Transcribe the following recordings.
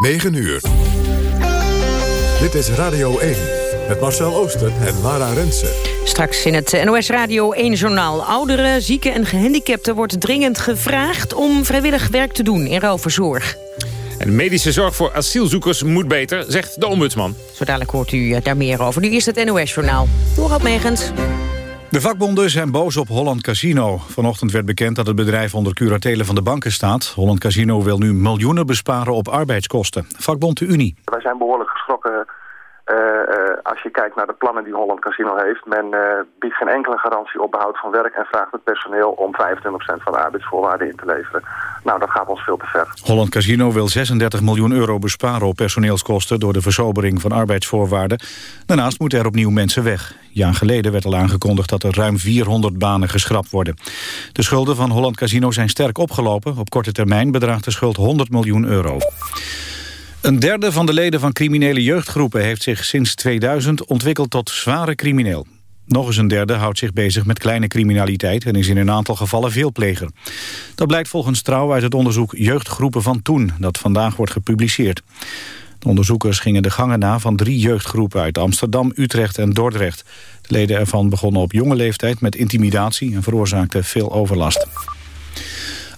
9 uur. Dit is Radio 1 met Marcel Oosten en Lara Rensen. Straks in het NOS Radio 1-journaal. Ouderen, zieken en gehandicapten wordt dringend gevraagd... om vrijwillig werk te doen in rouwverzorg. En medische zorg voor asielzoekers moet beter, zegt de ombudsman. Zo dadelijk hoort u daar meer over. Nu eerst het NOS-journaal. Dorot Megens. De vakbonden zijn boos op Holland Casino. Vanochtend werd bekend dat het bedrijf onder curatele van de banken staat. Holland Casino wil nu miljoenen besparen op arbeidskosten. Vakbond de Unie. Wij zijn behoorlijk geschrokken als je kijkt naar de plannen die Holland Casino heeft. Men uh, biedt geen enkele garantie op behoud van werk... en vraagt het personeel om 25% van de arbeidsvoorwaarden in te leveren. Nou, dat gaat ons veel te ver. Holland Casino wil 36 miljoen euro besparen op personeelskosten... door de versobering van arbeidsvoorwaarden. Daarnaast moeten er opnieuw mensen weg. Jaar geleden werd al aangekondigd dat er ruim 400 banen geschrapt worden. De schulden van Holland Casino zijn sterk opgelopen. Op korte termijn bedraagt de schuld 100 miljoen euro. Een derde van de leden van criminele jeugdgroepen heeft zich sinds 2000 ontwikkeld tot zware crimineel. Nog eens een derde houdt zich bezig met kleine criminaliteit en is in een aantal gevallen veelpleger. Dat blijkt volgens Trouw uit het onderzoek Jeugdgroepen van Toen, dat vandaag wordt gepubliceerd. De onderzoekers gingen de gangen na van drie jeugdgroepen uit Amsterdam, Utrecht en Dordrecht. De leden ervan begonnen op jonge leeftijd met intimidatie en veroorzaakten veel overlast.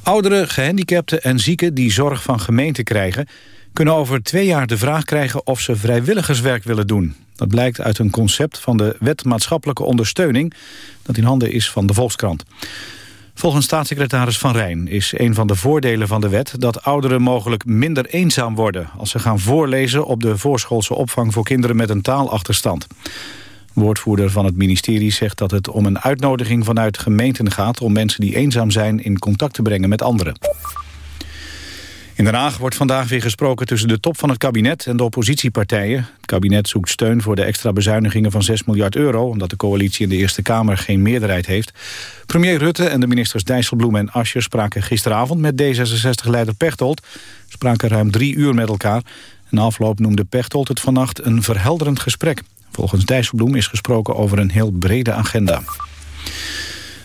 Ouderen, gehandicapten en zieken die zorg van gemeenten krijgen kunnen over twee jaar de vraag krijgen of ze vrijwilligerswerk willen doen. Dat blijkt uit een concept van de Wet Maatschappelijke Ondersteuning... dat in handen is van de Volkskrant. Volgens staatssecretaris Van Rijn is een van de voordelen van de wet... dat ouderen mogelijk minder eenzaam worden... als ze gaan voorlezen op de voorschoolse opvang voor kinderen met een taalachterstand. Woordvoerder van het ministerie zegt dat het om een uitnodiging vanuit gemeenten gaat... om mensen die eenzaam zijn in contact te brengen met anderen. In Den Haag wordt vandaag weer gesproken tussen de top van het kabinet en de oppositiepartijen. Het kabinet zoekt steun voor de extra bezuinigingen van 6 miljard euro... omdat de coalitie in de Eerste Kamer geen meerderheid heeft. Premier Rutte en de ministers Dijsselbloem en Ascher spraken gisteravond met D66-leider Pechtold. Spraken ruim drie uur met elkaar. Na afloop noemde Pechtold het vannacht een verhelderend gesprek. Volgens Dijsselbloem is gesproken over een heel brede agenda.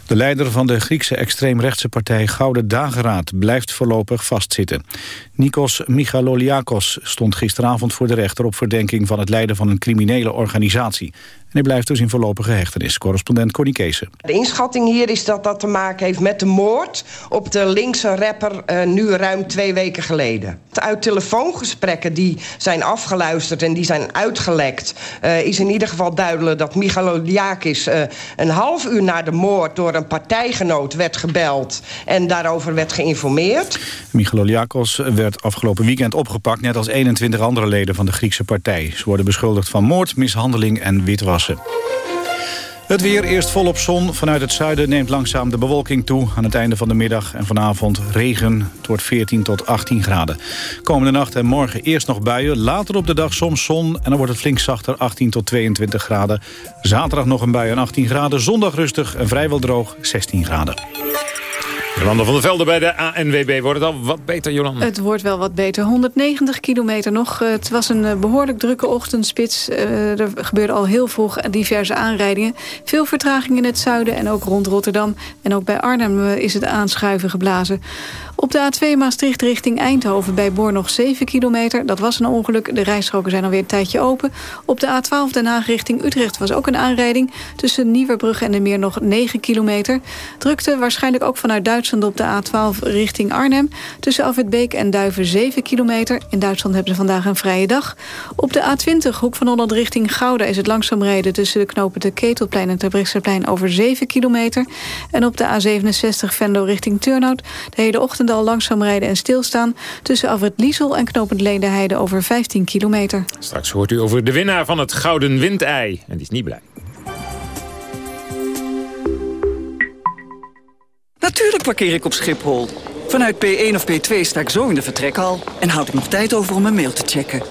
De leider van de Griekse extreemrechtse partij Gouden Dageraad blijft voorlopig vastzitten. Nikos Michaloliakos stond gisteravond voor de rechter op verdenking van het leiden van een criminele organisatie. En hij blijft dus in voorlopige hechtenis. Correspondent Connie Keese. De inschatting hier is dat dat te maken heeft met de moord op de linkse rapper uh, nu ruim twee weken geleden. Uit telefoongesprekken die zijn afgeluisterd en die zijn uitgelekt... Uh, is in ieder geval duidelijk dat Michaloliakis uh, een half uur na de moord... door een partijgenoot werd gebeld en daarover werd geïnformeerd. Michaloliakos werd afgelopen weekend opgepakt... net als 21 andere leden van de Griekse partij. Ze worden beschuldigd van moord, mishandeling en Het weer eerst volop zon. Vanuit het zuiden neemt langzaam de bewolking toe. Aan het einde van de middag en vanavond regen. Het wordt 14 tot 18 graden. Komende nacht en morgen eerst nog buien. Later op de dag soms zon. En dan wordt het flink zachter 18 tot 22 graden. Zaterdag nog een bui en 18 graden. Zondag rustig en vrijwel droog 16 graden. Jolanda van der Velde bij de ANWB. Wordt het al wat beter, Jolanda? Het wordt wel wat beter. 190 kilometer nog. Eh, het was een eh, behoorlijk drukke ochtendspits. Uh, er gebeurde al heel vroeg diverse aanrijdingen. Veel vertraging in het zuiden en ook rond Rotterdam. En ook bij Arnhem is het aanschuiven geblazen. Op de A2 Maastricht richting Eindhoven bij Boor nog 7 kilometer. Dat was een ongeluk. De rijstroken zijn alweer een tijdje open. Op de A12 Den Haag richting Utrecht was ook een aanrijding. Tussen Nieuwerbrug en de Meer nog 9 kilometer. Drukte waarschijnlijk ook vanuit Duitsland op de A12 richting Arnhem. Tussen Afwitbeek en Duiven 7 kilometer. In Duitsland hebben ze vandaag een vrije dag. Op de A20 Hoek van Holland richting Gouda is het langzaam rijden... tussen de knopen de Ketelplein en Terbrechtseplein over 7 kilometer. En op de A67 Venlo richting Turnhout de hele ochtend al langzaam rijden en stilstaan... tussen Afrit Liesel en Knopend Leendeheide over 15 kilometer. Straks hoort u over de winnaar van het Gouden Windei. En die is niet blij. Natuurlijk parkeer ik op Schiphol. Vanuit P1 of P2 sta ik zo in de vertrekhal... en houd ik nog tijd over om een mail te checken.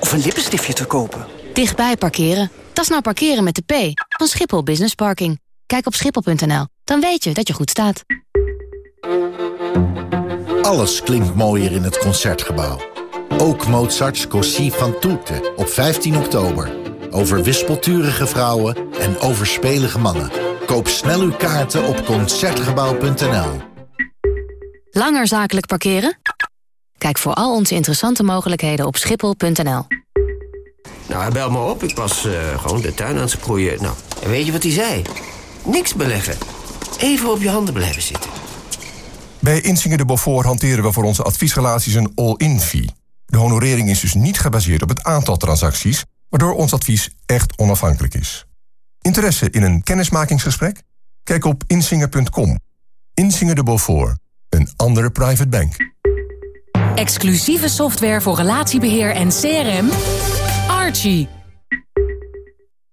Of een lippenstiftje te kopen. Dichtbij parkeren. Dat is nou parkeren met de P van Schiphol Business Parking. Kijk op schiphol.nl, dan weet je dat je goed staat. Alles klinkt mooier in het Concertgebouw. Ook Mozart's Così van Tutte op 15 oktober. Over wispelturige vrouwen en overspelige mannen. Koop snel uw kaarten op Concertgebouw.nl. Langer zakelijk parkeren? Kijk voor al onze interessante mogelijkheden op schiphol.nl. Nou, hij belt me op. Ik was uh, gewoon de tuin aan het sproeien. Nou, en weet je wat hij zei? Niks beleggen. Even op je handen blijven zitten. Bij Insinger de Beaufort hanteren we voor onze adviesrelaties een all-in fee. De honorering is dus niet gebaseerd op het aantal transacties... waardoor ons advies echt onafhankelijk is. Interesse in een kennismakingsgesprek? Kijk op insinger.com. Insinger de Beaufort, een andere private bank. Exclusieve software voor relatiebeheer en CRM... Archie.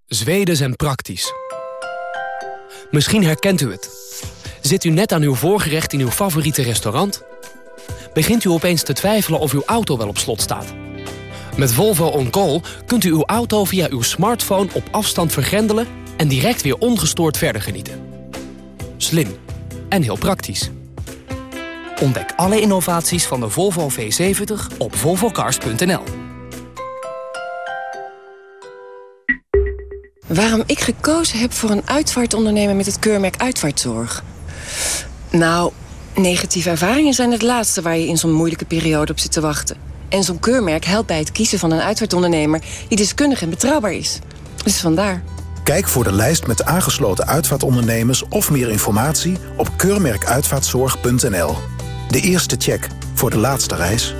Zweden zijn praktisch. Misschien herkent u het. Zit u net aan uw voorgerecht in uw favoriete restaurant? Begint u opeens te twijfelen of uw auto wel op slot staat? Met Volvo On Call kunt u uw auto via uw smartphone op afstand vergrendelen... en direct weer ongestoord verder genieten. Slim en heel praktisch. Ontdek alle innovaties van de Volvo V70 op volvocars.nl. Waarom ik gekozen heb voor een uitvaartondernemer met het keurmerk Uitvaartzorg? Nou, negatieve ervaringen zijn het laatste waar je in zo'n moeilijke periode op zit te wachten. En zo'n keurmerk helpt bij het kiezen van een uitvaartondernemer die deskundig en betrouwbaar is. Dus vandaar. Kijk voor de lijst met aangesloten uitvaartondernemers of meer informatie op keurmerkuitvaartzorg.nl. De eerste check voor de laatste reis.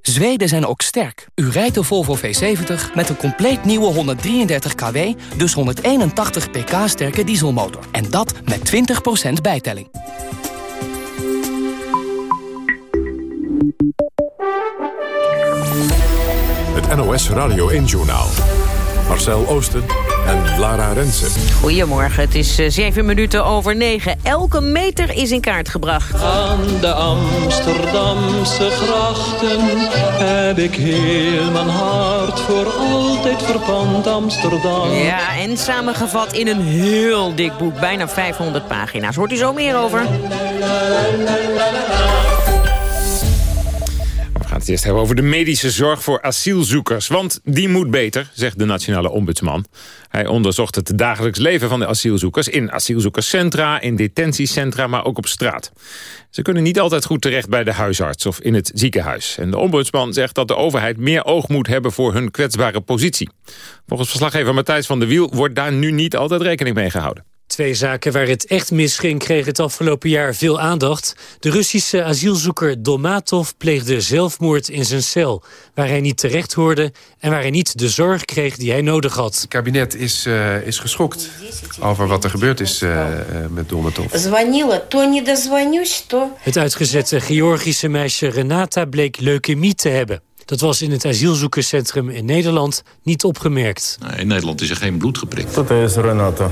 Zweden zijn ook sterk. U rijdt de Volvo V70 met een compleet nieuwe 133 kW, dus 181 pk sterke dieselmotor. En dat met 20% bijtelling. Het NOS Radio 1-journaal. Marcel Oosten en Lara Rensen. Goedemorgen, het is uh, zeven minuten over negen. Elke meter is in kaart gebracht. Aan de Amsterdamse grachten heb ik heel mijn hart voor altijd verpand Amsterdam. Ja, en samengevat in een heel dik boek, bijna 500 pagina's. Hoort u zo meer over? Gaan het eerst hebben over de medische zorg voor asielzoekers. Want die moet beter, zegt de nationale ombudsman. Hij onderzocht het dagelijks leven van de asielzoekers... in asielzoekerscentra, in detentiecentra, maar ook op straat. Ze kunnen niet altijd goed terecht bij de huisarts of in het ziekenhuis. En de ombudsman zegt dat de overheid meer oog moet hebben... voor hun kwetsbare positie. Volgens verslaggever Matthijs van der Wiel wordt daar nu niet altijd rekening mee gehouden. Twee zaken waar het echt misging kregen het afgelopen jaar veel aandacht. De Russische asielzoeker Dolmatov pleegde zelfmoord in zijn cel... waar hij niet terecht hoorde en waar hij niet de zorg kreeg die hij nodig had. Het kabinet is, uh, is geschokt over wat er gebeurd is uh, met Dolmatov. Het uitgezette Georgische meisje Renata bleek leukemie te hebben. Dat was in het asielzoekerscentrum in Nederland niet opgemerkt. In Nederland is er geen bloed geprikt. Dat is Renata,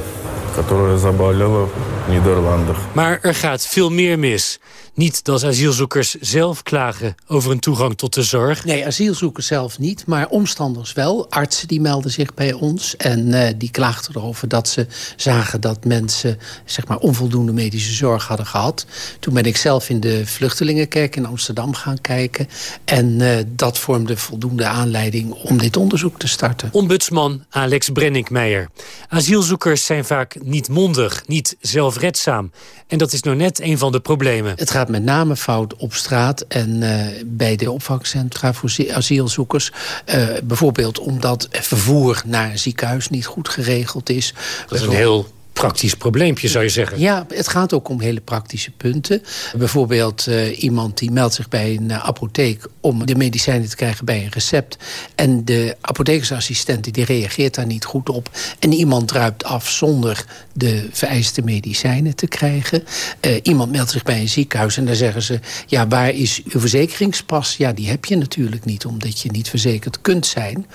которая заболела в Нидерландах. Maar er gaat veel meer mis. Niet dat asielzoekers zelf klagen over een toegang tot de zorg. Nee, asielzoekers zelf niet, maar omstanders wel. Artsen die melden zich bij ons en uh, die klaagden erover dat ze zagen dat mensen zeg maar, onvoldoende medische zorg hadden gehad. Toen ben ik zelf in de vluchtelingenkerk in Amsterdam gaan kijken. En uh, dat vormde voldoende aanleiding om dit onderzoek te starten. Ombudsman Alex Brenninkmeijer. Asielzoekers zijn vaak niet mondig, niet zelfredzaam. En dat is nou net een van de problemen. Het gaat met name fout op straat en uh, bij de opvangcentra voor asielzoekers. Uh, bijvoorbeeld omdat vervoer naar een ziekenhuis niet goed geregeld is. Dat is een heel praktisch probleempje, zou je zeggen. Ja, het gaat ook om hele praktische punten. Bijvoorbeeld uh, iemand die meldt zich bij een uh, apotheek... om de medicijnen te krijgen bij een recept. En de apothekersassistent die reageert daar niet goed op. En iemand druipt af zonder de vereiste medicijnen te krijgen. Uh, iemand meldt zich bij een ziekenhuis en dan zeggen ze... ja, waar is uw verzekeringspas? Ja, die heb je natuurlijk niet, omdat je niet verzekerd kunt zijn...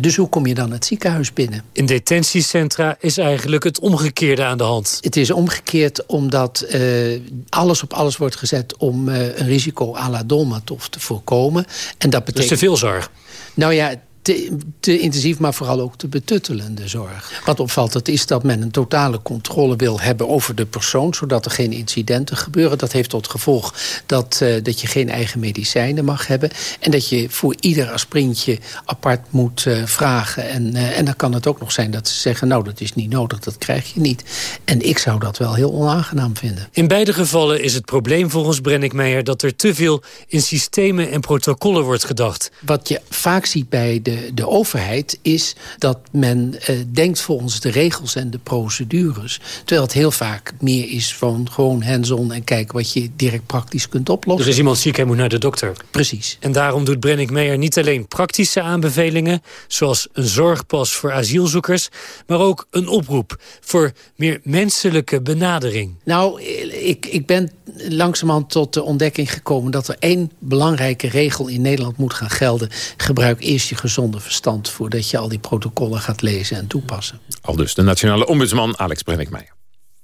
Dus hoe kom je dan het ziekenhuis binnen? In detentiecentra is eigenlijk het omgekeerde aan de hand. Het is omgekeerd omdat uh, alles op alles wordt gezet... om uh, een risico à la Dolmatov te voorkomen. En dat betekent... Dus te veel zorg? Nou ja, te, te, intensief, maar vooral ook te betuttelende zorg. Wat opvalt, dat is dat men een totale controle wil hebben over de persoon... zodat er geen incidenten gebeuren. Dat heeft tot gevolg dat, uh, dat je geen eigen medicijnen mag hebben... en dat je voor ieder aspirintje apart moet uh, vragen. En, uh, en dan kan het ook nog zijn dat ze zeggen... nou, dat is niet nodig, dat krijg je niet. En ik zou dat wel heel onaangenaam vinden. In beide gevallen is het probleem volgens Brennickmeijer... dat er te veel in systemen en protocollen wordt gedacht. Wat je vaak ziet bij de, de overheid... is dat men uh, denkt volgens de regels en de procedures. Terwijl het heel vaak meer is van gewoon hands-on... en kijken wat je direct praktisch kunt oplossen. Er is iemand ziek, hij moet naar de dokter. Precies. En daarom doet Brennick niet alleen praktische aanbevelingen... zoals een zorgpas voor asielzoekers... maar ook een oproep voor meer menselijke benadering. Nou, ik, ik ben langzamerhand tot de ontdekking gekomen... dat er één belangrijke regel in Nederland moet gaan gelden. Gebruik eerst je gezonde verstand... voordat je al die protocollen gaat lezen en toepassen. Al dus de nationale ombudsman Alex Brennickmeijer.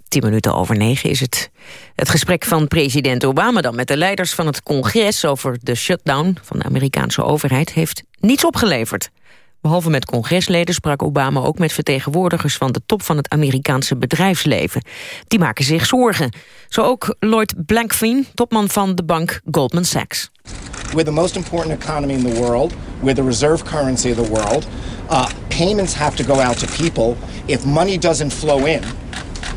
Tien minuten over negen is het. Het gesprek van president Obama dan met de leiders van het congres... over de shutdown van de Amerikaanse overheid heeft niets opgeleverd. Behalve met congresleden sprak Obama ook met vertegenwoordigers van de top van het Amerikaanse bedrijfsleven. Die maken zich zorgen. Zo ook Lloyd Blankfein, topman van de bank Goldman Sachs. We're the most important economy in the world. We're the reserve currency of the world. Uh, payments have to go out to people. If money doesn't flow in,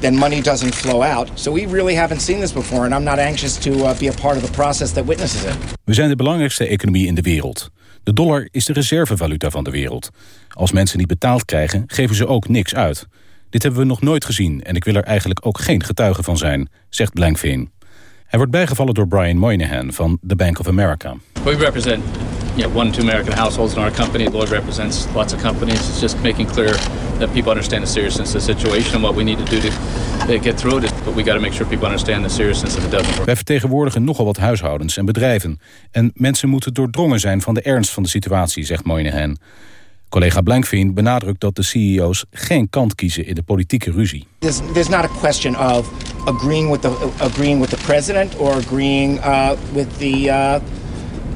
then money doesn't flow out. So we really haven't seen this before, and I'm not anxious to uh, be a part of the process that witnesses it. We zijn de belangrijkste economie in de wereld. De dollar is de reservevaluta van de wereld. Als mensen niet betaald krijgen, geven ze ook niks uit. Dit hebben we nog nooit gezien en ik wil er eigenlijk ook geen getuige van zijn, zegt Blankfein. Hij wordt bijgevallen door Brian Moynihan van the Bank of America. We represent know, one to two American households in our company. Lloyd represents lots of companies. It's just making clear that people understand the seriousness of the situation and what we need to do to get through it. But we got to make sure people understand the seriousness of it doesn't work. Wij vertegenwoordigen nogal wat huishoudens en bedrijven. En mensen moeten doordrongen zijn van de ernst van de situatie, zegt Moynihan. Collega Blankfein benadrukt dat de CEO's geen kant kiezen in de politieke ruzie. There's, there's not a question of agreeing with the, agreeing with the president or agreeing uh, with the, uh,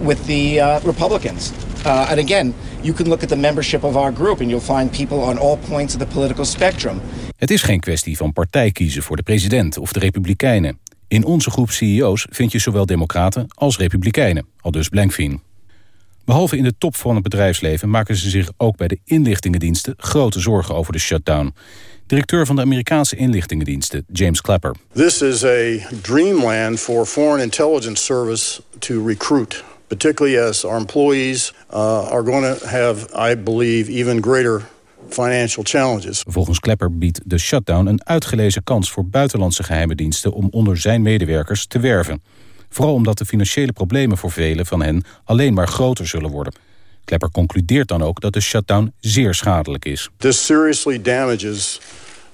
with the uh, Republicans. Uh, and again, you can look at the membership of our group and you'll find people on all points of the political spectrum. Het is geen kwestie van partij kiezen voor de president of de republikeinen. In onze groep CEO's vind je zowel democraten als republikeinen, al dus Blankfein. Behalve in de top van het bedrijfsleven maken ze zich ook bij de inlichtingendiensten grote zorgen over de shutdown. Directeur van de Amerikaanse inlichtingendiensten, James Clapper. This is a dreamland for Foreign Intelligence Service to recruit, particularly as our employees uh, are going to have, I believe, even greater financial challenges. Volgens Clapper biedt de shutdown een uitgelezen kans voor buitenlandse geheime diensten om onder zijn medewerkers te werven. Vooral omdat de financiële problemen voor velen van hen alleen maar groter zullen worden. Klepper concludeert dan ook dat de shutdown zeer schadelijk is. This seriously damages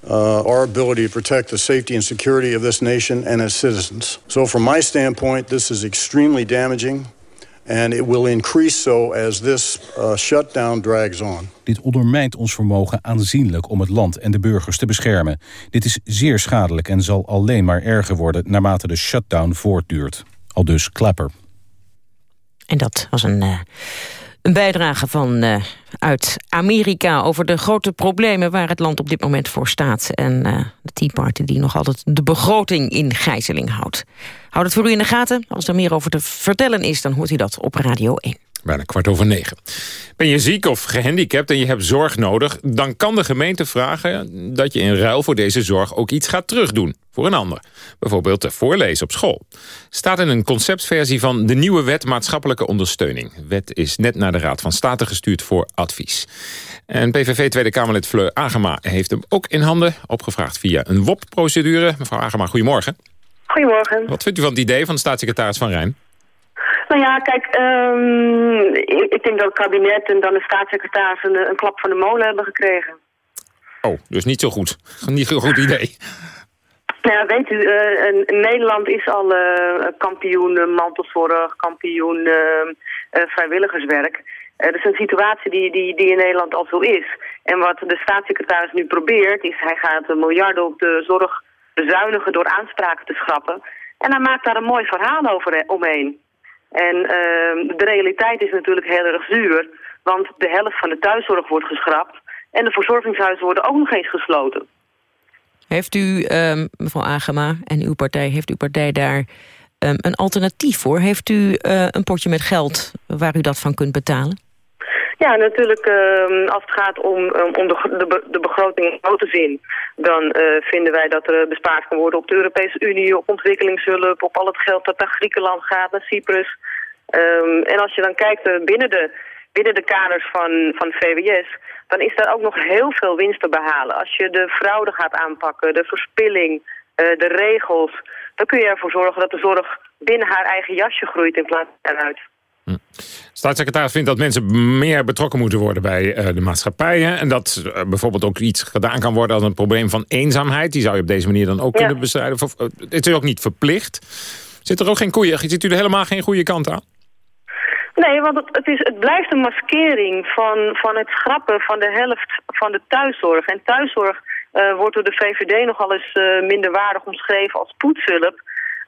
uh, our ability to protect the safety and security of this nation and its citizens. So from my standpoint, this is extremely damaging. And it will increase so as this uh, shutdown drags on. Dit ondermijnt ons vermogen aanzienlijk om het land en de burgers te beschermen. Dit is zeer schadelijk en zal alleen maar erger worden naarmate de shutdown voortduurt. Al dus Clapper. En dat was een, uh, een bijdrage van uh, uit Amerika over de grote problemen waar het land op dit moment voor staat. En uh, de Tea Party die nog altijd de begroting in gijzeling houdt. Houd het voor u in de gaten. Als er meer over te vertellen is, dan hoort u dat op Radio 1. Bijna kwart over negen. Ben je ziek of gehandicapt en je hebt zorg nodig... dan kan de gemeente vragen dat je in ruil voor deze zorg... ook iets gaat terugdoen voor een ander. Bijvoorbeeld te voorlezen op school. Staat in een conceptversie van de nieuwe wet maatschappelijke ondersteuning. Wet is net naar de Raad van State gestuurd voor advies. En PVV Tweede Kamerlid Fleur Agema heeft hem ook in handen... opgevraagd via een WOP-procedure. Mevrouw Agema, goedemorgen. Goedemorgen. Wat vindt u van het idee van de staatssecretaris Van Rijn? Nou ja, kijk, um, ik, ik, denk dat het kabinet en dan de staatssecretaris een, een, klap van de molen hebben gekregen. Oh, dus niet zo goed. Niet een goed idee. Nou ja, weet u, uh, Nederland is al uh, kampioen mantelzorg, kampioen vrijwilligerswerk. dat is een situatie die, die, die in Nederland al zo is. En wat de staatssecretaris nu probeert, is hij gaat miljarden op de zorg bezuinigen door aanspraken te schrappen. En hij maakt daar een mooi verhaal over omheen. En uh, de realiteit is natuurlijk heel erg zuur. Want de helft van de thuiszorg wordt geschrapt en de verzorgingshuizen worden ook nog eens gesloten. Heeft u, um, mevrouw Agema en uw partij, heeft uw partij daar um, een alternatief voor? Heeft u uh, een potje met geld waar u dat van kunt betalen? Ja, natuurlijk uh, als het gaat om, om de, de, begroting in grote zin... dan uh, vinden wij dat er bespaard kan worden op de Europese Unie... op ontwikkelingshulp, op al het geld dat naar Griekenland gaat, naar Cyprus. Um, en als je dan kijkt uh, binnen, de, binnen de kaders van, van VWS... dan is daar ook nog heel veel winst te behalen. Als je de fraude gaat aanpakken, de verspilling, de regels... dan kun je ervoor zorgen dat de zorg binnen haar eigen jasje groeit in plaats van eruit. Staatssecretaris vindt dat mensen meer betrokken moeten worden bij uh, de maatschappijen. En dat uh, bijvoorbeeld ook iets gedaan kan worden als een probleem van eenzaamheid. Die zou je op deze manier dan ook ja. kunnen bestrijden. Uh, het is ook niet verplicht. Zit er ook geen goede, ziet u er helemaal geen goede kant aan? Nee, want het, het, is, het blijft een maskering van, van het schrappen van de helft van de thuiszorg. En thuiszorg wordt door de VVD nogal eens minderwaardig omschreven als poetshulp.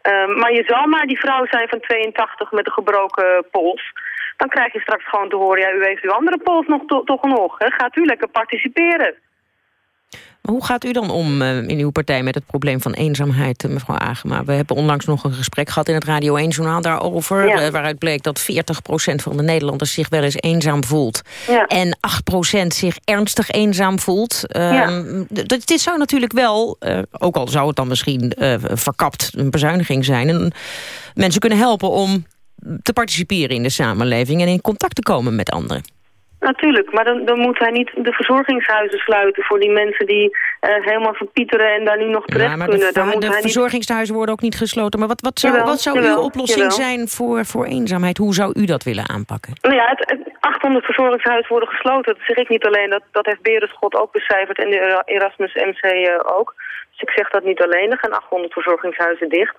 Uh, maar je zal maar die vrouw zijn van 82 met een gebroken pols. Dan krijg je straks gewoon te horen, ja, u heeft uw andere pols nog to toch nog. Hè? Gaat u lekker participeren. Hoe gaat u dan om uh, in uw partij met het probleem van eenzaamheid, uh, mevrouw Agema? We hebben onlangs nog een gesprek gehad in het Radio 1-journaal daarover... Ja. Uh, waaruit bleek dat 40% van de Nederlanders zich wel eens eenzaam voelt. Ja. En 8% zich ernstig eenzaam voelt. Ja. Dit zou natuurlijk wel, ook al zou het dan misschien verkapt een bezuiniging zijn... En mensen kunnen helpen om te participeren in de samenleving... en in contact te komen met anderen. Natuurlijk, maar dan, dan moet hij niet de verzorgingshuizen sluiten voor die mensen die uh, helemaal verpieteren en daar nu nog terecht ja, maar kunnen. De, dan moet de hij verzorgingshuizen niet... worden ook niet gesloten. Maar wat, wat zou, jawel, wat zou jawel, uw oplossing jawel. zijn voor, voor eenzaamheid? Hoe zou u dat willen aanpakken? Nou ja, het, het 800 verzorgingshuizen worden gesloten. Dat zeg ik niet alleen, dat, dat heeft Berenschot ook becijferd en de Erasmus MC uh, ook. Dus ik zeg dat niet alleen, er gaan 800 verzorgingshuizen dicht.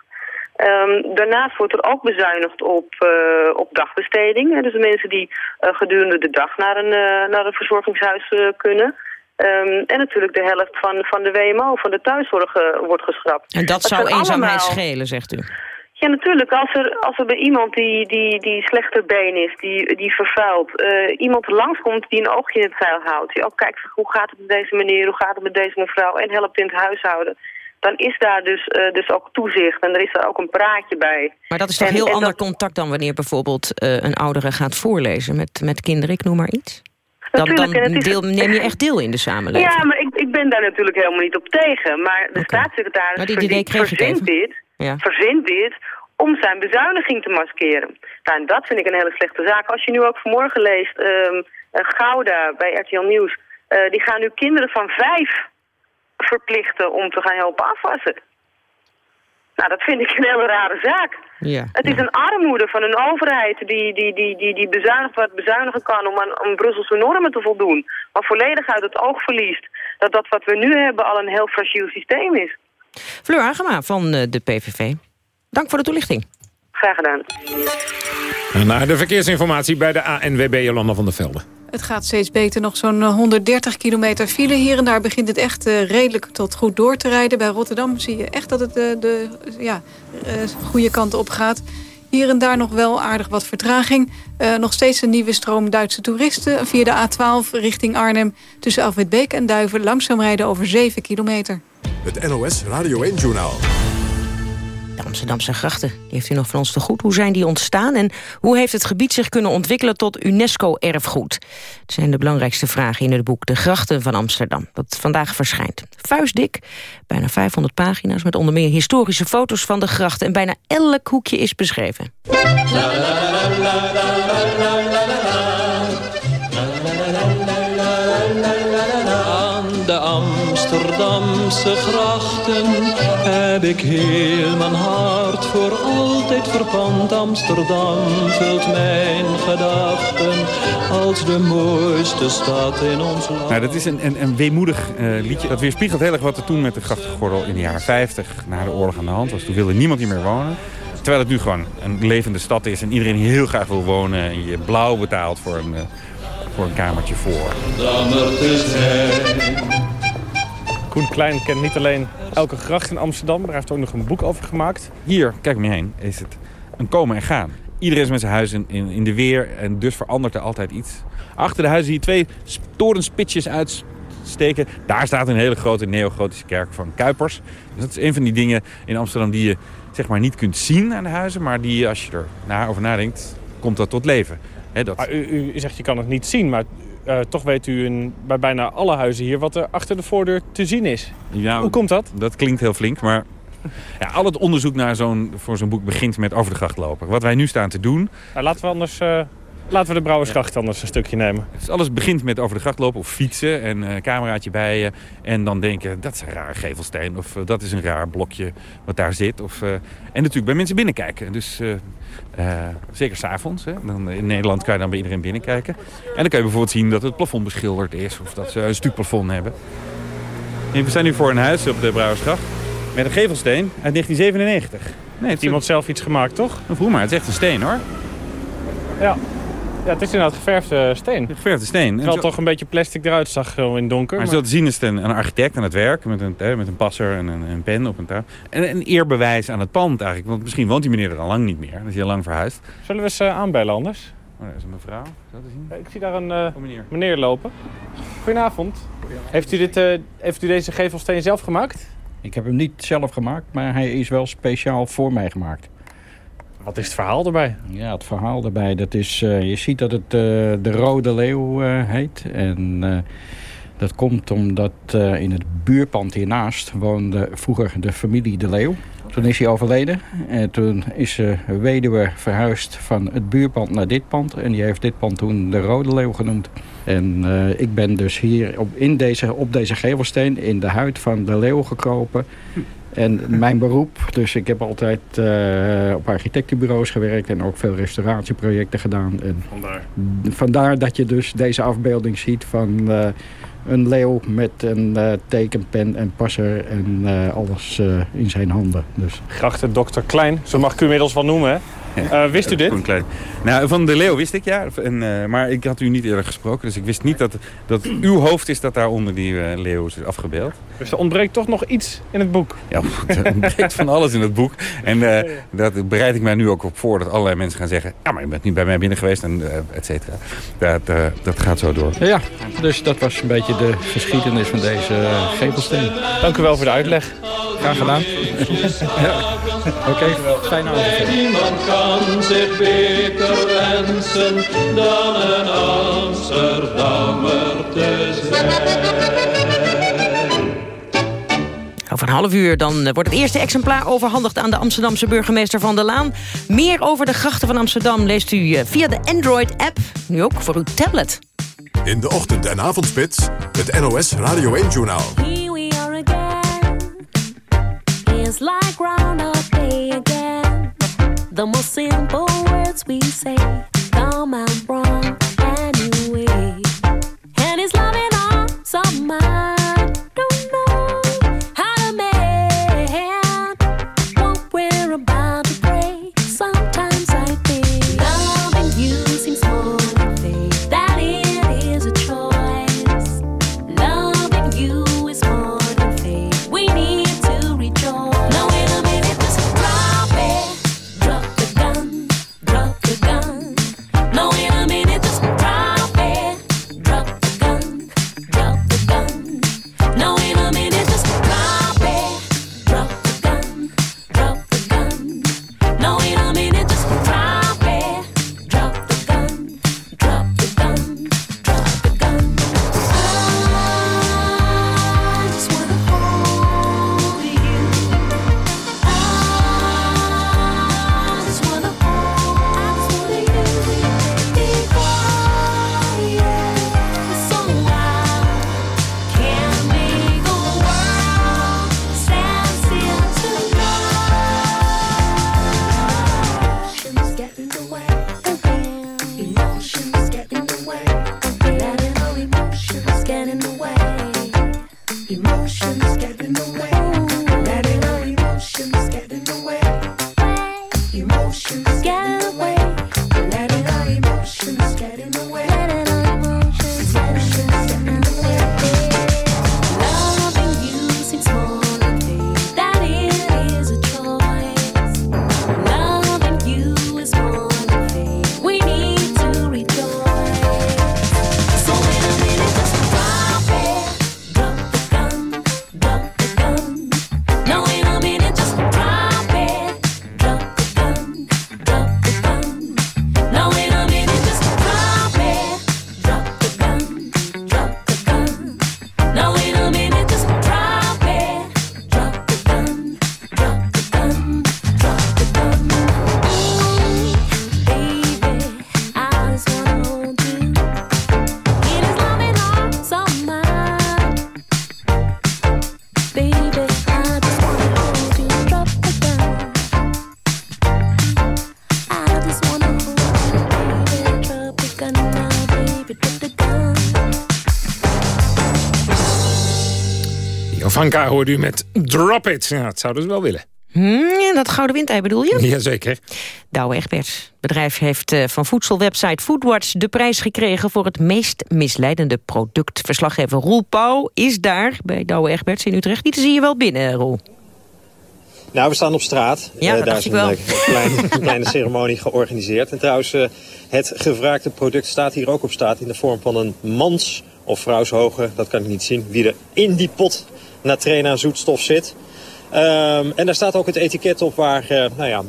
Um, daarnaast wordt er ook bezuinigd op, uh, op dagbesteding. Dus de mensen die uh, gedurende de dag naar een, uh, naar een verzorgingshuis kunnen. Um, en natuurlijk de helft van, van de WMO, van de thuiszorg, wordt geschrapt. En dat, dat zou eenzaamheid allemaal... schelen, zegt u? Ja, natuurlijk. Als er, als er bij iemand die, die, die slechter been is, die, die vervuilt, iemand langskomt die een oogje in het zeil houdt. Die ook kijkt, hoe gaat het met deze meneer, hoe gaat het met deze mevrouw en helpt in het huishouden dan is daar dus, uh, dus ook toezicht en er is er ook een praatje bij. Maar dat is toch en, heel en ander dat... contact dan wanneer bijvoorbeeld uh, een oudere gaat voorlezen met, met kinderen, ik noem maar iets? Dan, dan deel, neem je echt deel in de samenleving. Ja, maar ik, ik ben daar natuurlijk helemaal niet op tegen. Maar de okay. staatssecretaris maar verzint, dit, ja. verzint dit om zijn bezuiniging te maskeren. Nou, en dat vind ik een hele slechte zaak. Als je nu ook vanmorgen leest, um, Gouda bij RTL Nieuws... Uh, die gaan nu kinderen van vijf verplichten om te gaan helpen afwassen. Nou, dat vind ik een hele rare zaak. Ja, het is ja. een armoede van een overheid die, die, die, die, die bezuinigt wat bezuinigen kan om aan, aan Brusselse normen te voldoen. Maar volledig uit het oog verliest dat dat wat we nu hebben al een heel fragiel systeem is. Fleur Agema van de PVV. Dank voor de toelichting. Graag gedaan. En naar de verkeersinformatie bij de ANWB Jolanda van der Velde. Het gaat steeds beter, nog zo'n 130 kilometer file. Hier en daar begint het echt uh, redelijk tot goed door te rijden. Bij Rotterdam zie je echt dat het uh, de ja, goede kant op gaat. Hier en daar nog wel aardig wat vertraging. nog steeds een nieuwe stroom Duitse toeristen via de A12 richting Arnhem. Tussen Afwitbeek en Duiven langzaam rijden over 7 kilometer. Het NOS Radio 1-journaal. De Amsterdamse grachten, die heeft u nog van ons te goed. Hoe zijn die ontstaan en hoe heeft het gebied zich kunnen ontwikkelen tot UNESCO-erfgoed? Het zijn de belangrijkste vragen in het boek De Grachten van Amsterdam, dat vandaag verschijnt. Vuistdik, bijna 500 pagina's met onder meer historische foto's van de grachten... en bijna elk hoekje is beschreven. de Amsterdamse grachten heb ik heel mijn hart voor altijd verpand. Amsterdam vult mijn gedachten als de mooiste stad in ons land. Nou, dat is een, een, een weemoedig uh, liedje. Dat weerspiegelt heel erg wat er toen met de grachtengordel in de jaren 50 na de oorlog aan de hand was. Toen wilde niemand hier meer wonen. Terwijl het nu gewoon een levende stad is en iedereen heel graag wil wonen en je blauw betaalt voor een... Uh, voor een kamertje voor. Koen Klein kent niet alleen elke gracht in Amsterdam, maar hij heeft ook nog een boek over gemaakt. Hier, kijk om je heen, is het een komen en gaan. Iedereen is met zijn huis in, in, in de weer en dus verandert er altijd iets. Achter de huizen zie je twee torenspitsjes uitsteken. Daar staat een hele grote neogotische kerk van Kuipers. Dus dat is een van die dingen in Amsterdam die je zeg maar, niet kunt zien aan de huizen... maar die, als je er over nadenkt, komt dat tot leven. He, dat... U, u zegt je kan het niet zien, maar uh, toch weet u in, bij bijna alle huizen hier... wat er achter de voordeur te zien is. Ja, Hoe komt dat? Dat klinkt heel flink, maar ja, al het onderzoek naar zo'n voor zo'n boek begint met over de gracht lopen. Wat wij nu staan te doen... Nou, laten we anders... Uh, laten we de Brouwersgracht anders een stukje nemen. Dus alles begint met over de gracht lopen of fietsen en een uh, cameraatje bij je. En dan denken, dat is een raar gevelsteen of uh, dat is een raar blokje wat daar zit. Of, en natuurlijk bij mensen binnenkijken. Dus zeker s'avonds. In Nederland kan je dan bij iedereen binnenkijken. En dan kan je bijvoorbeeld zien dat het plafond beschilderd is of dat ze een stuk plafond hebben. En we staan nu voor een huis op de Brouwersgracht. Met een gevelsteen uit 1997. Nee, heeft iemand zelf iets gemaakt, toch? Vroeg maar, het is echt een steen, hoor. Ja. Ja, het is inderdaad geverfde steen. Geverfde steen. Terwijl het toch een beetje plastic eruit zag zo in donker. Maar, maar... zo te zien is het een, een, architect aan het werk met een, hè, met een passer en een, een pen op een tafel. En een eerbewijs aan het pand eigenlijk. Want misschien woont die meneer er al lang niet meer. Dan is hij al lang verhuisd. Zullen we eens uh, aanbellen anders? Oh, daar is een mevrouw. Te zien. Ja, ik zie daar een uh, meneer. meneer. lopen. Goedenavond. Heeft u, dit, uh, heeft u deze gevelsteen zelf gemaakt? Ik heb hem niet zelf gemaakt, maar hij is wel speciaal voor mij gemaakt. Wat is het verhaal erbij? Ja, het verhaal erbij, dat is... Uh, je ziet dat het uh, de Rode Leeuw uh, heet. En dat komt omdat in het buurpand hiernaast woonde vroeger de familie De Leeuw. Toen is hij overleden en toen is de weduwe verhuisd van het buurpand naar dit pand. En die heeft dit pand toen de Rode Leeuw genoemd. En ik ben dus hier op, in deze, op deze gevelsteen in de huid van de leeuw gekropen. En mijn beroep, dus ik heb altijd uh, op architectenbureaus gewerkt... en ook veel restauratieprojecten gedaan. En vandaar. vandaar dat je dus deze afbeelding ziet van uh, een leeuw... met een tekenpen en passer en alles in zijn handen. Dus. Grachten dokter Klein, zo mag ik u inmiddels wel noemen, hè? Uh, wist u dit? Nou, van de leeuw wist ik, ja. En, uh, maar ik had u niet eerder gesproken. Dus ik wist niet dat, dat uw hoofd is dat daar onder die uh, leeuw is afgebeeld. Dus er ontbreekt toch nog iets in het boek? Ja, er ontbreekt van alles in het boek. En uh, dat bereid ik mij nu ook op voor. Dat allerlei mensen gaan zeggen... Ja, maar je bent niet bij mij binnen geweest. En et cetera. Dat, dat gaat zo door. Ja, dus dat was een beetje de geschiedenis van deze gevelsteen. Dank u wel voor de uitleg. Graag gedaan. ja. Oké, okay, fijne avond. Kan zich beter wensen dan een Amsterdammer te zijn. Over een half uur dan wordt het eerste exemplaar overhandigd aan de Amsterdamse burgemeester Van der Laan. Meer over de grachten van Amsterdam leest u via de Android-app, nu ook voor uw tablet. In de ochtend- en avondspits, het NOS Radio 1-journaal. Here we are again. It's like Groundhog Day again. The most simple words we say come out wrong anyway. And it's loving on some Ivanka hoorde u met Drop It. Ja, dat zouden ze wel willen. Hmm, dat gouden windei bedoel je? Jazeker. Douwe Egberts. Het bedrijf heeft eh, van voedselwebsite Foodwatch de prijs gekregen... voor het meest misleidende product. Verslaggever Roel Pauw is daar bij Douwe Egberts in Utrecht. Die zie je wel binnen, Roel. Nou, we staan op straat. Ja, dat daar is ik een, wel. eh, klein- kleine ceremonie georganiseerd. En trouwens, eh, het gevraagde product staat hier ook op straat... in de vorm van een mans- of vrouwshoge, dat kan ik niet zien... wie er in die pot Natrena zoetstof zit. Ehm, en daar staat ook het etiket op waar, eh, nou ja,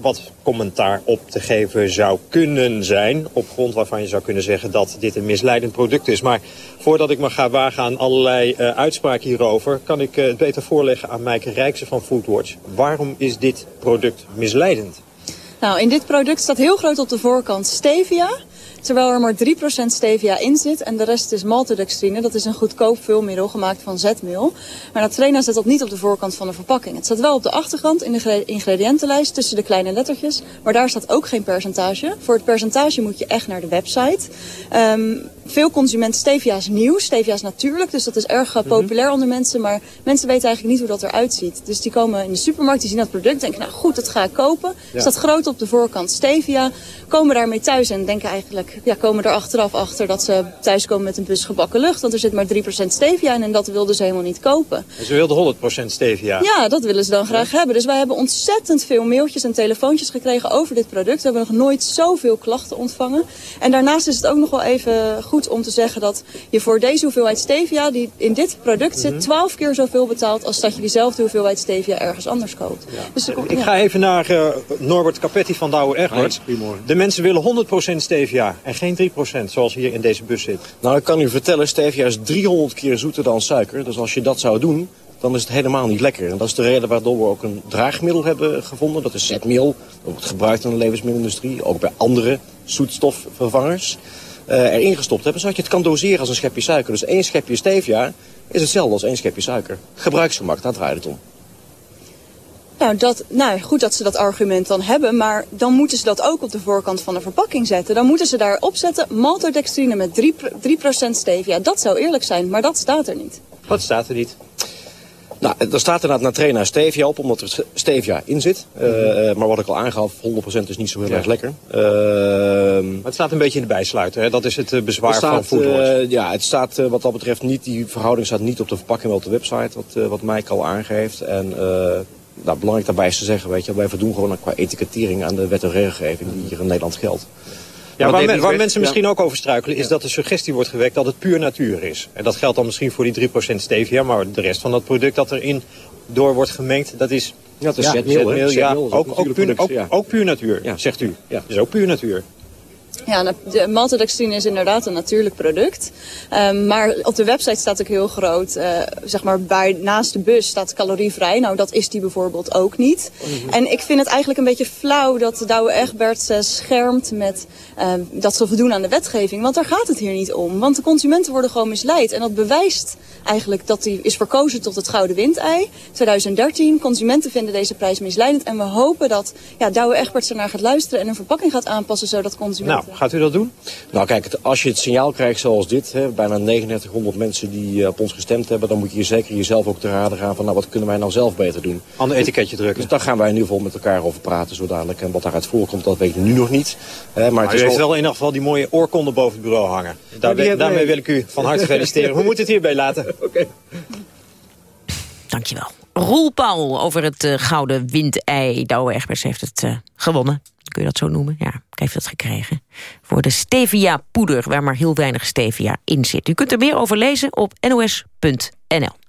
wat commentaar op te geven zou kunnen zijn. Op grond waarvan je zou kunnen zeggen dat dit een misleidend product is. Maar voordat ik me ga wagen aan allerlei eh, uitspraken hierover... kan ik eh, het beter voorleggen aan Mijke Rijkse van Foodwatch. Waarom is dit product misleidend? Nou, in dit product staat heel groot op de voorkant stevia. Terwijl er maar 3% stevia in zit en de rest is maltodextrine. Dat is een goedkoop vulmiddel gemaakt van zetmeel. Maar Natrena zet dat niet op de voorkant van de verpakking. Het staat wel op de achterkant in de gre- ingrediëntenlijst tussen de kleine lettertjes. Maar daar staat ook geen percentage. Voor het percentage moet je echt naar de website. Ehm, veel consumenten stevia is nieuw. Stevia is natuurlijk, dus dat is erg eh, populair onder mensen. Maar mensen weten eigenlijk niet hoe dat eruit ziet. Dus die komen in de supermarkt, die zien dat product, denken nou goed, dat ga ik kopen. Ja. Staat groot op de voorkant stevia. Komen daarmee thuis en denken eigenlijk, ja, komen er achteraf achter dat ze thuiskomen met een bus gebakken lucht. Want er zit maar 3% stevia in en dat wilden ze helemaal niet kopen. Ze wilden 100% stevia. Ja, dat willen ze dan graag hebben. Dus wij hebben ontzettend veel mailtjes en telefoontjes gekregen over dit product. We hebben nog nooit zoveel klachten ontvangen. En daarnaast is het ook nog wel even goed om te zeggen dat je voor deze hoeveelheid stevia die in dit product zit, 12 keer zoveel betaalt als dat je diezelfde hoeveelheid stevia ergens anders koopt. Dus komt- Ik ja. ga even naar eh, Norbert Capetti van Douwe Egberts. De mensen willen 100% stevia en geen 3% zoals hier in deze bus zit. Nou, ik kan u vertellen, stevia is 300 keer zoeter dan suiker. Dus als je dat zou doen, dan is het helemaal niet lekker. En dat is de reden waardoor we ook een draagmiddel hebben gevonden. Dat is zetmeel. Dat wordt gebruikt in de levensmiddelenindustrie. Ook bij andere zoetstofvervangers. eh, erin gestopt hebben, zodat je het kan doseren als een schepje suiker. Dus één schepje stevia is hetzelfde als één schepje suiker. Gebruiksgemak, daar draait het om. Nou, dat, nou, goed dat ze dat argument dan hebben, maar dan moeten ze dat ook op de voorkant van de verpakking zetten. Dan moeten ze daarop zetten maltodextrine met 3%, 3 stevia. Dat zou eerlijk zijn, maar dat staat er niet. Wat staat er niet? Nou, er staat inderdaad Natrena stevia op, omdat er stevia in zit. Eh, eh, maar wat ik al aangaf, 100% is niet zo heel Ja. erg lekker. Ehm, Maar het staat een beetje in de bijsluiter. Hè? Dat is het eh, bezwaar staat, van Foodwatch. ja, het staat wat dat betreft niet, die verhouding staat niet op de verpakking, wel op de website, wat, eh, wat Mike al aangeeft. En eh, nou, belangrijk daarbij is te zeggen, weet je, wij voldoen gewoon qua etikettering aan de wet en regelgeving die hier in Nederland geldt. Ja, waar, dat men- waar mensen misschien ook over struikelen... is dat de suggestie wordt gewekt dat het puur natuur is. En dat geldt dan misschien voor die 3% stevia... maar de rest van dat product dat erin door wordt gemengd... dat is, Ja, het is zetmeel, ja, Zetmeel ook ook, puur, product, ook, ja. ook puur natuur, zegt u. Ja. Dus ook puur natuur. Ja, de maltodextrine is inderdaad een natuurlijk product. Ehm, maar op de website staat ook heel groot, eh, zeg maar bij, naast de bus staat calorievrij. Nou, dat is die bijvoorbeeld ook niet. En ik vind het eigenlijk een beetje flauw dat Douwe Egberts eh, schermt met ehm, dat ze voldoen aan de wetgeving. Want daar gaat het hier niet om. Want de consumenten worden gewoon misleid. En dat bewijst eigenlijk dat hij is verkozen tot het gouden windei. 2013, consumenten vinden deze prijs misleidend. En we hopen dat ja, Douwe Egberts ernaar gaat luisteren en een verpakking gaat aanpassen zodat consumenten... Nou, gaat u dat doen? Nou kijk, als je het signaal krijgt zoals dit, hè, bijna 3900 mensen die eh, op ons gestemd hebben, dan moet je zeker jezelf ook te raden gaan van nou wat kunnen wij nou zelf beter doen. Ander etiketje drukken. Dus daar gaan wij in ieder geval met elkaar over praten zo dadelijk. En wat daaruit voorkomt, dat weet ik nu nog niet. Hè, maar Maar het u is heeft wel... wel in ieder geval die mooie oorkonde boven het bureau hangen. Daar, daarmee wij- wil ik u van harte feliciteren. We moeten het hierbij laten. Oké. Dankjewel. Roel Paul over het eh, gouden windei. Douwe Egberts heeft het eh, gewonnen. Kun je dat zo noemen? Ja, ik heeft het gekregen. Voor de stevia poeder, waar maar heel weinig stevia in zit. U kunt er meer over lezen op nos.nl.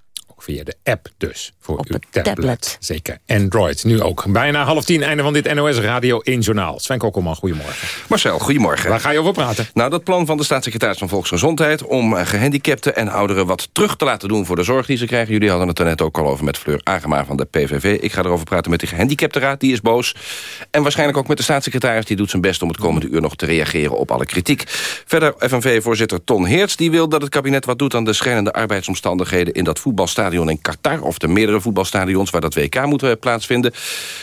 Via de app dus, voor uw tablet. tablet. Zeker Android, nu ook. Bijna half tien, einde van dit NOS Radio 1 Journaal. Sven Kokkelman, goedemorgen. Marcel, goedemorgen. Waar ga je over praten? Nou, dat plan van de staatssecretaris van Volksgezondheid... om eh, gehandicapten en ouderen wat terug te laten doen voor de zorg die ze krijgen. Jullie hadden het er net ook al over met Fleur Agema van de PVV. Ik ga erover praten met de gehandicaptenraad, die is boos. En waarschijnlijk ook met de staatssecretaris. Die doet zijn best om het komende uur nog te reageren op alle kritiek. Verder FNV-voorzitter Ton Heerts. Die wil dat het kabinet wat doet aan de schrijnende arbeidsomstandigheden... in dat voetbalstadion in Qatar. Of de meerdere voetbalstadions waar dat WK moet eh, plaatsvinden.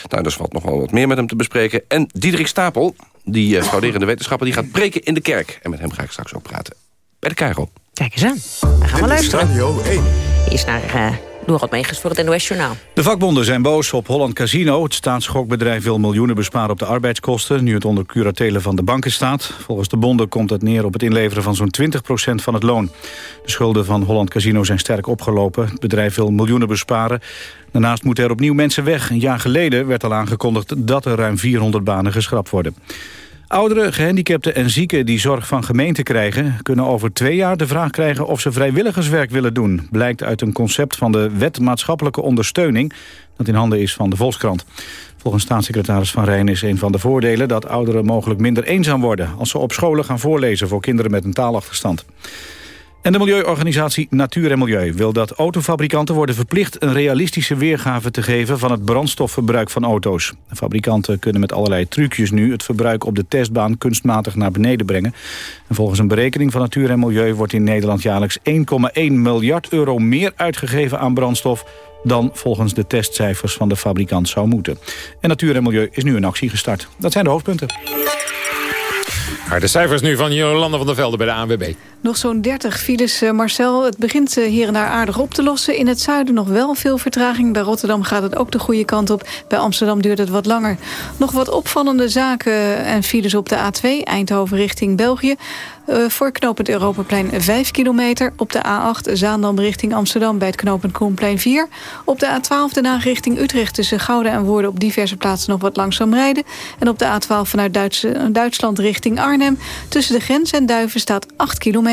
Nou, dus valt nog wel wat meer met hem te bespreken. En Diederik Stapel, die uh, frauderende wetenschapper... die gaat preken in de kerk. En met hem ga ik straks ook praten. Bij de Cairo. Kijk eens aan. Dan gaan we is luisteren. Radio 1. Is naar uh, Dorot Megens voor het NOS Journaal. De vakbonden zijn boos op Holland Casino. Het staatsschokbedrijf wil miljoenen besparen op de arbeidskosten... nu het onder curatelen van de banken staat. Volgens de bonden komt het neer op het inleveren van zo'n 20% van het loon. De schulden van Holland Casino zijn sterk opgelopen. Het bedrijf wil miljoenen besparen. Daarnaast moeten er opnieuw mensen weg. Een jaar geleden werd al aangekondigd dat er ruim 400 banen geschrapt worden. Ouderen, gehandicapten en zieken die zorg van gemeenten krijgen... kunnen over twee jaar de vraag krijgen of ze vrijwilligerswerk willen doen. Blijkt uit een concept van de Wet Maatschappelijke Ondersteuning... dat in handen is van de Volkskrant. Volgens staatssecretaris Van Rijn is een van de voordelen... dat ouderen mogelijk minder eenzaam worden... als ze op scholen gaan voorlezen voor kinderen met een taalachterstand. En de milieuorganisatie Natuur en Milieu wil dat autofabrikanten worden verplicht een realistische weergave te geven van het brandstofverbruik van auto's. Fabrikanten kunnen met allerlei trucjes nu het verbruik op de testbaan kunstmatig naar beneden brengen. En volgens een berekening van Natuur en Milieu wordt in Nederland jaarlijks 1,1 miljard euro meer uitgegeven aan brandstof dan volgens de testcijfers van de fabrikant zou moeten. En Natuur en Milieu is nu een actie gestart. Dat zijn de hoofdpunten. De cijfers nu van Jolanda van der Velde bij de ANWB. Nog zo'n 30 files, eh, Marcel. Het begint eh, hier en daar aardig op te lossen. In het zuiden nog wel veel vertraging. Bij Rotterdam gaat het ook de goede kant op. Bij Amsterdam duurt het wat langer. Nog wat opvallende zaken en files op de A2, Eindhoven richting België. Uh, voor knooppunt Europaplein 5 kilometer. Op de A8 Zaandam richting Amsterdam bij het knooppunt Koenplein 4. Op de A12 Den Haag richting Utrecht tussen Gouda en Woerden... op diverse plaatsen nog wat langzaam rijden. En op de A12 vanuit Duits Duitsland richting Arnhem... tussen de grens en Duiven staat 8 kilometer.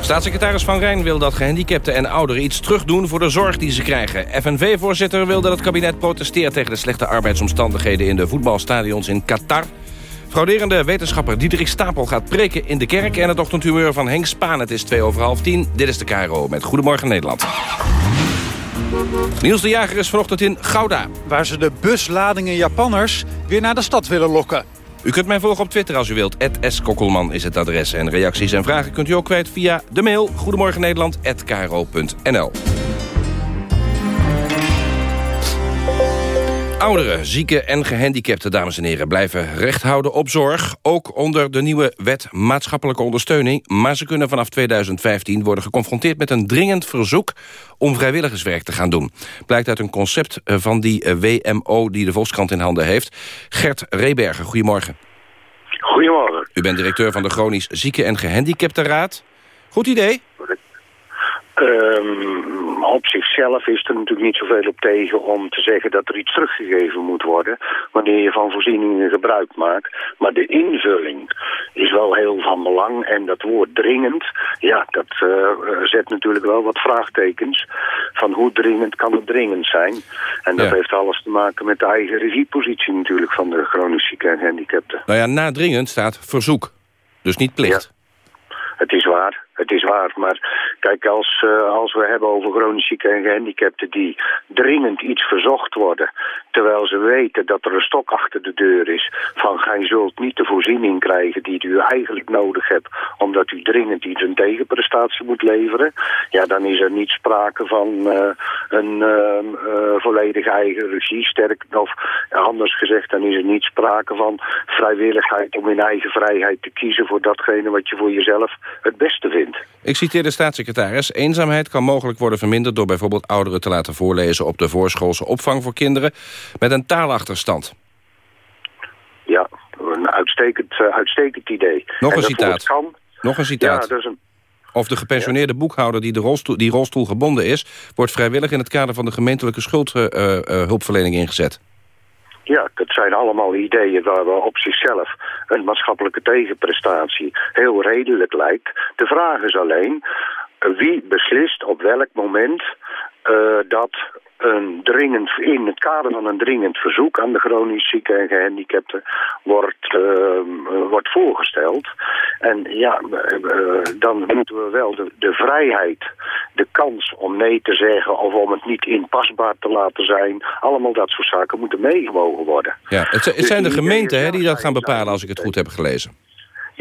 Staatssecretaris Van Rijn wil dat gehandicapten en ouderen iets terugdoen voor de zorg die ze krijgen. FNV-voorzitter wil dat het kabinet protesteert tegen de slechte arbeidsomstandigheden in de voetbalstadions in Qatar. Frauderende wetenschapper Diederik Stapel gaat preken in de kerk... en het ochtendhumeur van Henk Spaan. Het is twee over half tien. Dit is de KRO met Goedemorgen Nederland. Niels de Jager is vanochtend in Gouda. Waar ze de busladingen Japanners weer naar de stad willen lokken. U kunt mij volgen op Twitter als u wilt. @skokkelman is het adres. En reacties en vragen kunt u ook kwijt via de mail... Goedemorgen Ouderen, zieken en gehandicapten, dames en heren... blijven recht houden op zorg, ook onder de nieuwe wet maatschappelijke ondersteuning. Maar ze kunnen vanaf 2015 worden geconfronteerd met een dringend verzoek... om vrijwilligerswerk te gaan doen. Blijkt uit een concept eh, van die eh, WMO die de Volkskrant in handen heeft. Gert Rebergen, goedemorgen. Goedemorgen. U bent directeur van de Chronisch Zieken en Gehandicaptenraad. Goed idee? Um, op zichzelf is er natuurlijk niet zoveel op tegen om te zeggen dat er iets teruggegeven moet worden wanneer je van voorzieningen gebruik maakt. Maar de invulling is wel heel van belang en dat woord dringend, ja, dat uh, zet natuurlijk wel wat vraagtekens van hoe dringend kan het dringend zijn. En dat Ja. heeft alles te maken met de eigen regiepositie natuurlijk van de chronisch zieken en gehandicapten. Nou ja, nadringend staat verzoek. Dus niet plicht. Het is waar, het is waar. Maar kijk, als, eh, als we hebben over chronisch zieken en gehandicapten die dringend iets verzocht worden, terwijl ze weten dat er een stok achter de deur is van gij zult niet de voorziening krijgen die u eigenlijk nodig hebt, omdat u dringend iets een tegenprestatie moet leveren, ja, dan is er niet sprake van eh, een eh, eh, volledige eigen regie. Sterk, of anders gezegd, dan is er niet sprake van vrijwilligheid om in eigen vrijheid te kiezen voor datgene wat je voor jezelf het beste vindt. Ik citeer de staatssecretaris. Eenzaamheid kan mogelijk worden verminderd... door bijvoorbeeld ouderen te laten voorlezen... op de voorschoolse opvang voor kinderen met een taalachterstand. Ja, een uitstekend, eh, uitstekend idee. Nog En een citaat. Kan, Nog een citaat. Ja, dat is een, Of de gepensioneerde boekhouder die, de rolstoel, die rolstoel gebonden is... wordt vrijwillig in het kader van de gemeentelijke schuldhulpverlening ingezet. Ja, dat zijn allemaal ideeën waar we op zichzelf een maatschappelijke tegenprestatie heel redelijk lijkt. De vraag is alleen, wie beslist op welk moment dat een dringend, in het kader van een dringend verzoek aan de chronisch zieken en gehandicapten wordt, eh, eh, wordt voorgesteld. En ja, eh, eh, dan moeten we wel de, de vrijheid, de kans om nee te zeggen of om het niet inpasbaar te laten zijn, allemaal dat soort zaken moeten meegewogen worden. Ja, het, het Dus zijn de die gemeenten hè, die dat gaan bepalen als ik het goed heb gelezen.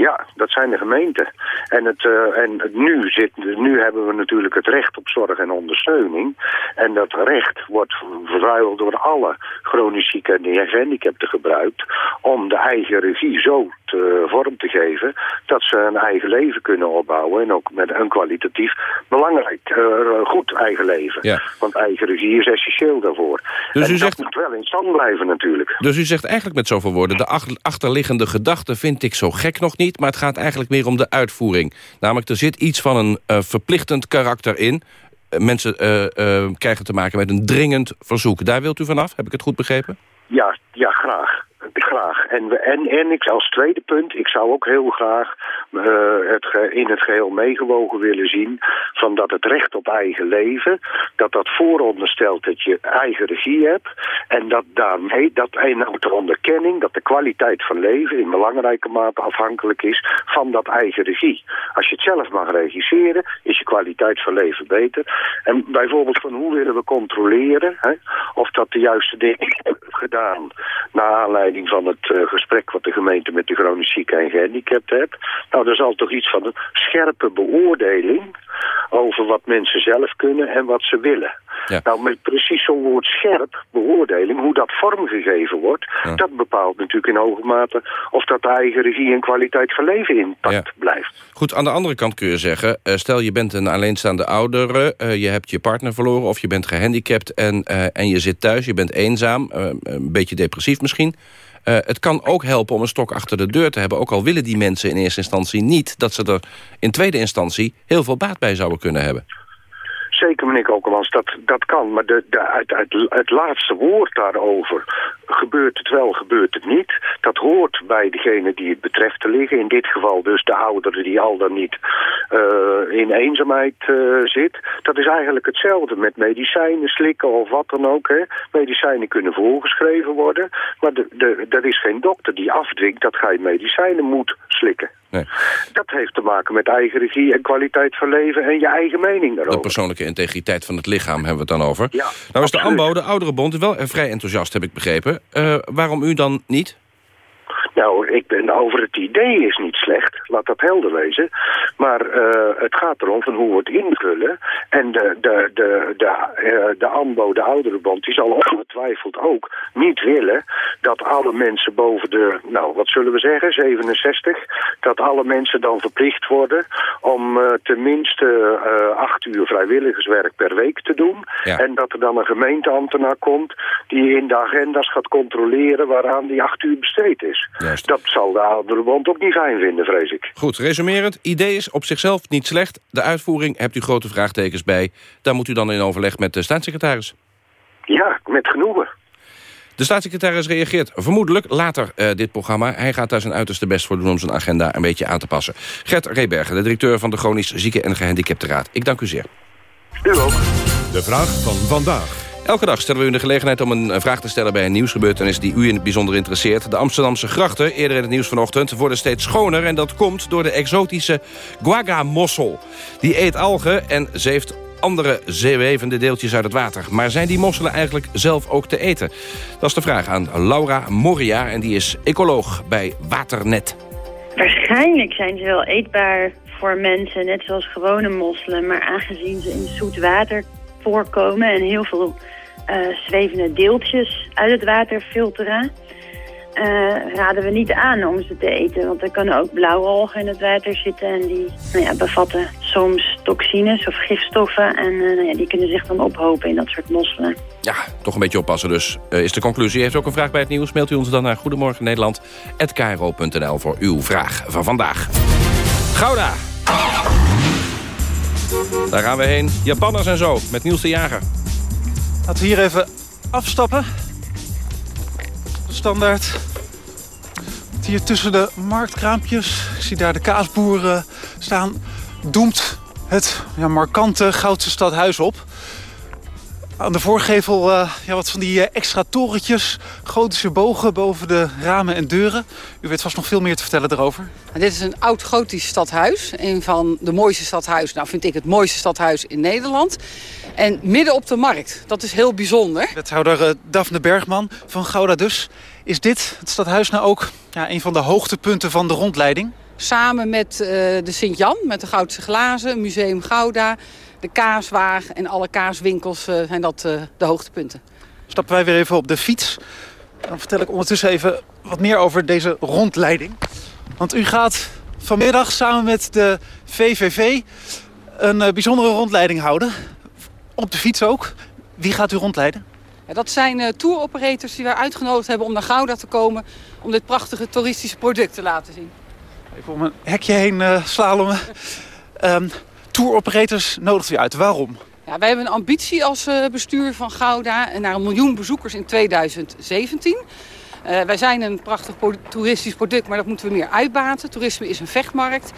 Ja, dat zijn de gemeenten. En, het, uh, en het nu, zit, nu hebben we natuurlijk het recht op zorg en ondersteuning. En dat recht wordt vrijwel door alle chronisch zieken en gehandicapten gebruikt... om de eigen regie zo te, vorm te geven dat ze een eigen leven kunnen opbouwen. En ook met een kwalitatief belangrijk, uh, goed eigen leven. Ja. Want eigen regie is essentieel daarvoor. Dus en u dat zegt- moet wel in stand blijven natuurlijk. Dus u zegt eigenlijk met zoveel woorden... de ach- achterliggende gedachte vind ik zo gek nog niet... maar het gaat eigenlijk meer om de uitvoering. Namelijk, er zit iets van een eh, verplichtend karakter in. Eh, mensen eh, krijgen te maken met een dringend verzoek. Daar wilt u vanaf? Heb ik het goed begrepen? Ja, ja, graag. Graag. En, en, en ik als tweede punt, ik zou ook heel graag eh, het in het geheel meegewogen willen zien van dat het recht op eigen leven, dat dat vooronderstelt dat je eigen regie hebt en dat daarmee, dat en ook de onderkenning, dat de kwaliteit van leven in belangrijke mate afhankelijk is van dat eigen regie. Als je het zelf mag regisseren, is je kwaliteit van leven beter. En bijvoorbeeld van hoe willen we controleren hè, of dat de juiste dingen gedaan naar aanleiding van het eh, gesprek wat de gemeente met de chronisch zieken en gehandicapten heeft. Nou, er zal toch iets van een scherpe beoordeling over wat mensen zelf kunnen en wat ze willen. Nou, met precies zo'n woord scherp, beoordeling, hoe dat vormgegeven wordt, dat bepaalt natuurlijk in hoge mate of dat de eigen regie en kwaliteit van leven intact blijft. Goed, aan de andere kant kun je zeggen... eh, stel je bent een alleenstaande oudere, eh, je hebt je partner verloren... of je bent gehandicapt en, eh, en je zit thuis, je bent eenzaam... een beetje depressief misschien... Het kan ook helpen om een stok achter de deur te hebben... ook al willen die mensen in eerste instantie niet... dat ze er in tweede instantie heel veel baat bij zouden kunnen hebben. Zeker, meneer Kokelmans, dat, dat kan. Maar de, de, uit, het laatste woord daarover, gebeurt het wel, gebeurt het niet. Dat hoort bij degene die het betreft te liggen. In dit geval dus de oudere die al dan niet eh, in eenzaamheid eh, zit. Dat is eigenlijk hetzelfde met medicijnen slikken of wat dan ook. Hè. Medicijnen kunnen voorgeschreven worden. Maar de, de, er is geen dokter die afdwingt dat gij medicijnen moet slikken. Nee. Dat heeft te maken met eigen regie en kwaliteit van leven en je eigen mening De daarover. persoonlijke integriteit van het lichaam hebben we het dan over. Ja, nou is de. AMBO, de Ouderenbond, wel eh, vrij enthousiast, heb ik begrepen. Eh, waarom u dan niet? Nou, ik ben over het idee is niet slecht, laat dat helder wezen. Maar eh, het gaat erom van hoe we het invullen. En de, de, de, de, eh, de AMBO, de Ouderenbond, die zal ongetwijfeld ook niet willen dat alle mensen boven de, nou wat zullen we zeggen, 67, dat alle mensen dan verplicht worden om eh, tenminste acht uur vrijwilligerswerk per week te doen. Ja. En dat er dan een gemeenteambtenaar komt die in de agenda's gaat controleren waaraan die acht uur besteed is. Dat zal de Ouderenbond ook niet fijn vinden, vrees ik. Goed, resumerend, idee is op zichzelf niet slecht. De uitvoering hebt u grote vraagtekens bij. Daar moet u dan in overleg met de staatssecretaris. Ja, met genoegen. De staatssecretaris reageert vermoedelijk later eh, dit programma. Hij gaat daar zijn uiterste best voor doen om zijn agenda een beetje aan te passen. Gert Rebergen, de directeur van de Chronisch Zieken en Gehandicapten Raad. Ik dank u zeer. U ook. De vraag van vandaag. Elke dag stellen we u de gelegenheid om een vraag te stellen bij een nieuwsgebeurtenis die u in het bijzonder interesseert. De Amsterdamse grachten, eerder in het nieuws vanochtend, worden steeds schoner. En dat komt door de exotische guaga-mossel. Die eet algen en zeeft andere zeewevende deeltjes uit het water. Maar zijn die mosselen eigenlijk zelf ook te eten? Dat is de vraag aan Laura Moria en die is ecoloog bij Waternet. Waarschijnlijk zijn ze wel eetbaar voor mensen, net zoals gewone mosselen. Maar aangezien ze in zoet water voorkomen en heel veel eh, zwevende deeltjes uit het water filteren... eh, raden we niet aan om ze te eten. Want er kunnen ook blauwalgen in het water zitten... en die nou ja, bevatten soms toxines of gifstoffen... en eh, nou ja, die kunnen zich dan ophopen in dat soort mosselen. Ja, toch een beetje oppassen dus, is de conclusie. Heeft ook een vraag bij het nieuws? Mailt u ons dan naar Goedemorgen Nederland@kro.nl voor uw vraag van vandaag. Gouda! Daar gaan we heen. Japanners en zo, met Niels de Jager. Laten we hier even afstappen. Standaard. Hier tussen de marktkraampjes. Ik zie daar de kaasboeren staan. Doemt het ja, markante Goudse stadhuis op. Aan de voorgevel eh, ja, wat van die eh, extra torentjes. Gotische bogen boven de ramen en deuren. U weet vast nog veel meer te vertellen erover. Nou, dit is een oud gotisch stadhuis. Een van de mooiste stadhuizen. Nou vind ik het mooiste stadhuis in Nederland. En midden op de markt. Dat is heel bijzonder. Wethouder eh, Daphne Bergman van Gouda dus. Is dit, het stadhuis, nou ook ja, een van de hoogtepunten van de rondleiding? Samen met uh, de Sint-Jan, met de Goudse Glazen, Museum Gouda... de Kaaswaag en alle kaaswinkels uh, zijn dat uh, de hoogtepunten. Stappen wij weer even op de fiets. Dan vertel ik ondertussen even wat meer over deze rondleiding. Want u gaat vanmiddag samen met de VVV een uh, bijzondere rondleiding houden. Op de fiets ook. Wie gaat u rondleiden? Ja, dat zijn uh, touroperators die wij uitgenodigd hebben om naar Gouda te komen... om dit prachtige toeristische product te laten zien. Even om een hekje heen uh, slalommen. um, touroperators nodigt u uit. Waarom? Ja, wij hebben een ambitie als uh, bestuur van Gouda... naar een miljoen bezoekers in 2017... Uh, wij zijn een prachtig toeristisch product, maar dat moeten we meer uitbaten. Toerisme is een vechtmarkt.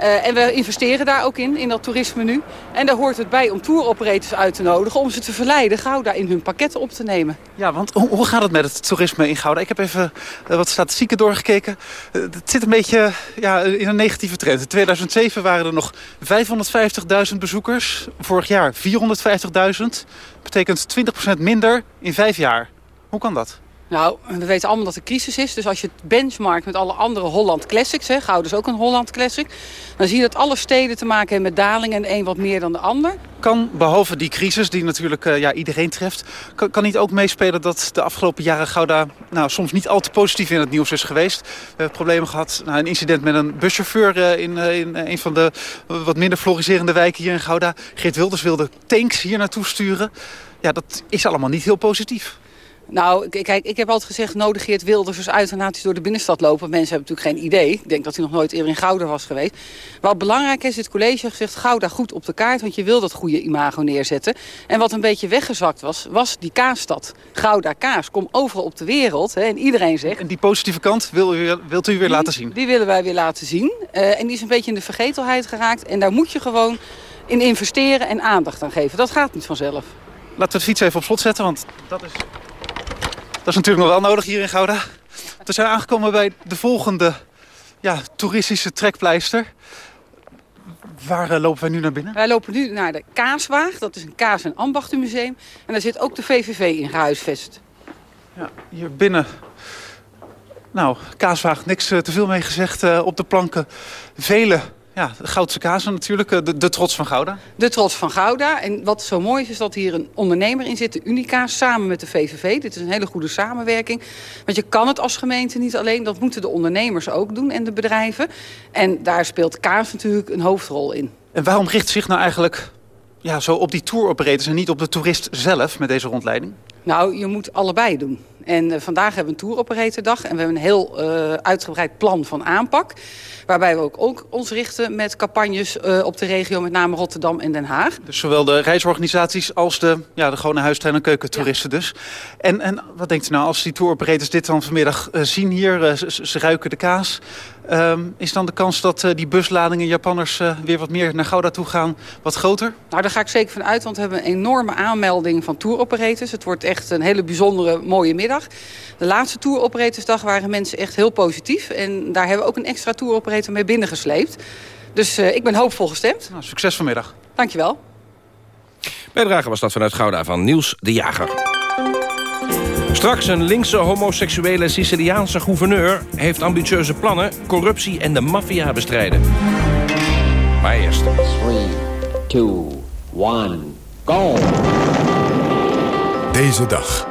Uh, en we investeren daar ook in, in dat toerisme nu. En daar hoort het bij om touroperators uit te nodigen... om ze te verleiden Gouda in hun pakketten op te nemen. Ja, want hoe, gaat het met het toerisme in Gouda? Ik heb even uh, wat statistieken doorgekeken. Uh, het zit een beetje ja, in een negatieve trend. In 2007 waren er nog 550.000 bezoekers. Vorig jaar 450.000. Betekent 20% minder in vijf jaar. Hoe kan dat? Nou, we weten allemaal dat er crisis is. Dus als je het benchmarkt met alle andere Holland Classics... Hè, is ook een Holland Classic... dan zie je dat alle steden te maken hebben met dalingen... en een wat meer dan de ander. Kan, behalve die crisis die natuurlijk uh, ja, iedereen treft... Kan, kan niet ook meespelen dat de afgelopen jaren Gouda... Nou, soms niet al te positief in het nieuws is geweest. We hebben problemen gehad. Nou, een incident met een buschauffeur uh, in, uh, in een van de wat minder floriserende wijken hier in Gouda. Geert Wilders wilde tanks hier naartoe sturen. Ja, dat is allemaal niet heel positief. Nou, kijk, ik heb altijd gezegd, nodig Geert Wilders eens uit en door de binnenstad lopen. Mensen hebben natuurlijk geen idee. Ik denk dat hij nog nooit eerder in Gouda was geweest. Wat belangrijk is, het college heeft gezegd, Gouda goed op de kaart, want je wil dat goede imago neerzetten. En wat een beetje weggezakt was, was die kaasstad. Gouda kaas, kom overal op de wereld hè, en iedereen zegt... En die positieve kant wil u, wilt u weer die, laten zien? Die willen wij weer laten zien. Uh, en die is een beetje in de vergetelheid geraakt. En daar moet je gewoon in investeren en aandacht aan geven. Dat gaat niet vanzelf. Laten we de fiets even op slot zetten, want dat is dat is natuurlijk nog wel nodig hier in Gouda. We zijn aangekomen bij de volgende ja, toeristische trekpleister. Waar uh, lopen wij nu naar binnen? Wij lopen nu naar de Kaaswaag. Dat is een kaas- en ambachtenmuseum. En daar zit ook de VVV in gehuisvest. Ja, hier binnen... Nou, Kaaswaag, niks uh, te veel mee gezegd. Uh, op de planken vele ja, de Goudse kazen natuurlijk, de, de, trots van Gouda. De trots van Gouda. En wat zo mooi is, is dat hier een ondernemer in zit, de Unica, samen met de VVV. Dit is een hele goede samenwerking. Want je kan het als gemeente niet alleen, dat moeten de ondernemers ook doen en de bedrijven. En daar speelt kaas natuurlijk een hoofdrol in. En waarom richt zich nou eigenlijk ja, zo op die touroperators en niet op de toerist zelf met deze rondleiding? Nou, je moet allebei doen. En uh, vandaag hebben we een touroperatordag en we hebben een heel uh, uitgebreid plan van aanpak. Waarbij we ook, ook ons richten met campagnes uh, op de regio, met name Rotterdam en Den Haag. Dus zowel de reisorganisaties als de, ja, de gewone huistuin- en keukentoeristen ja. dus. En, en wat denkt u nou, als die touroperators dit dan vanmiddag zien hier, ze, ze, ruiken de kaas... Um, is dan de kans dat uh, die busladingen Japanners uh, weer wat meer naar Gouda toe gaan wat groter? Nou, daar ga ik zeker van uit, want we hebben een enorme aanmelding van touroperators. Het wordt echt een hele bijzondere, mooie middag. De laatste touroperatorsdag waren mensen echt heel positief. En daar hebben we ook een extra touroperator mee binnengesleept. Dus uh, ik ben hoopvol gestemd. Nou, succes vanmiddag. Dankjewel. Bijdrage was dat vanuit Gouda van Niels de Jager. Straks een linkse homoseksuele Siciliaanse gouverneur... heeft ambitieuze plannen, corruptie en de maffia bestrijden. Maar eerst... 3, 2, 1, go! Deze dag.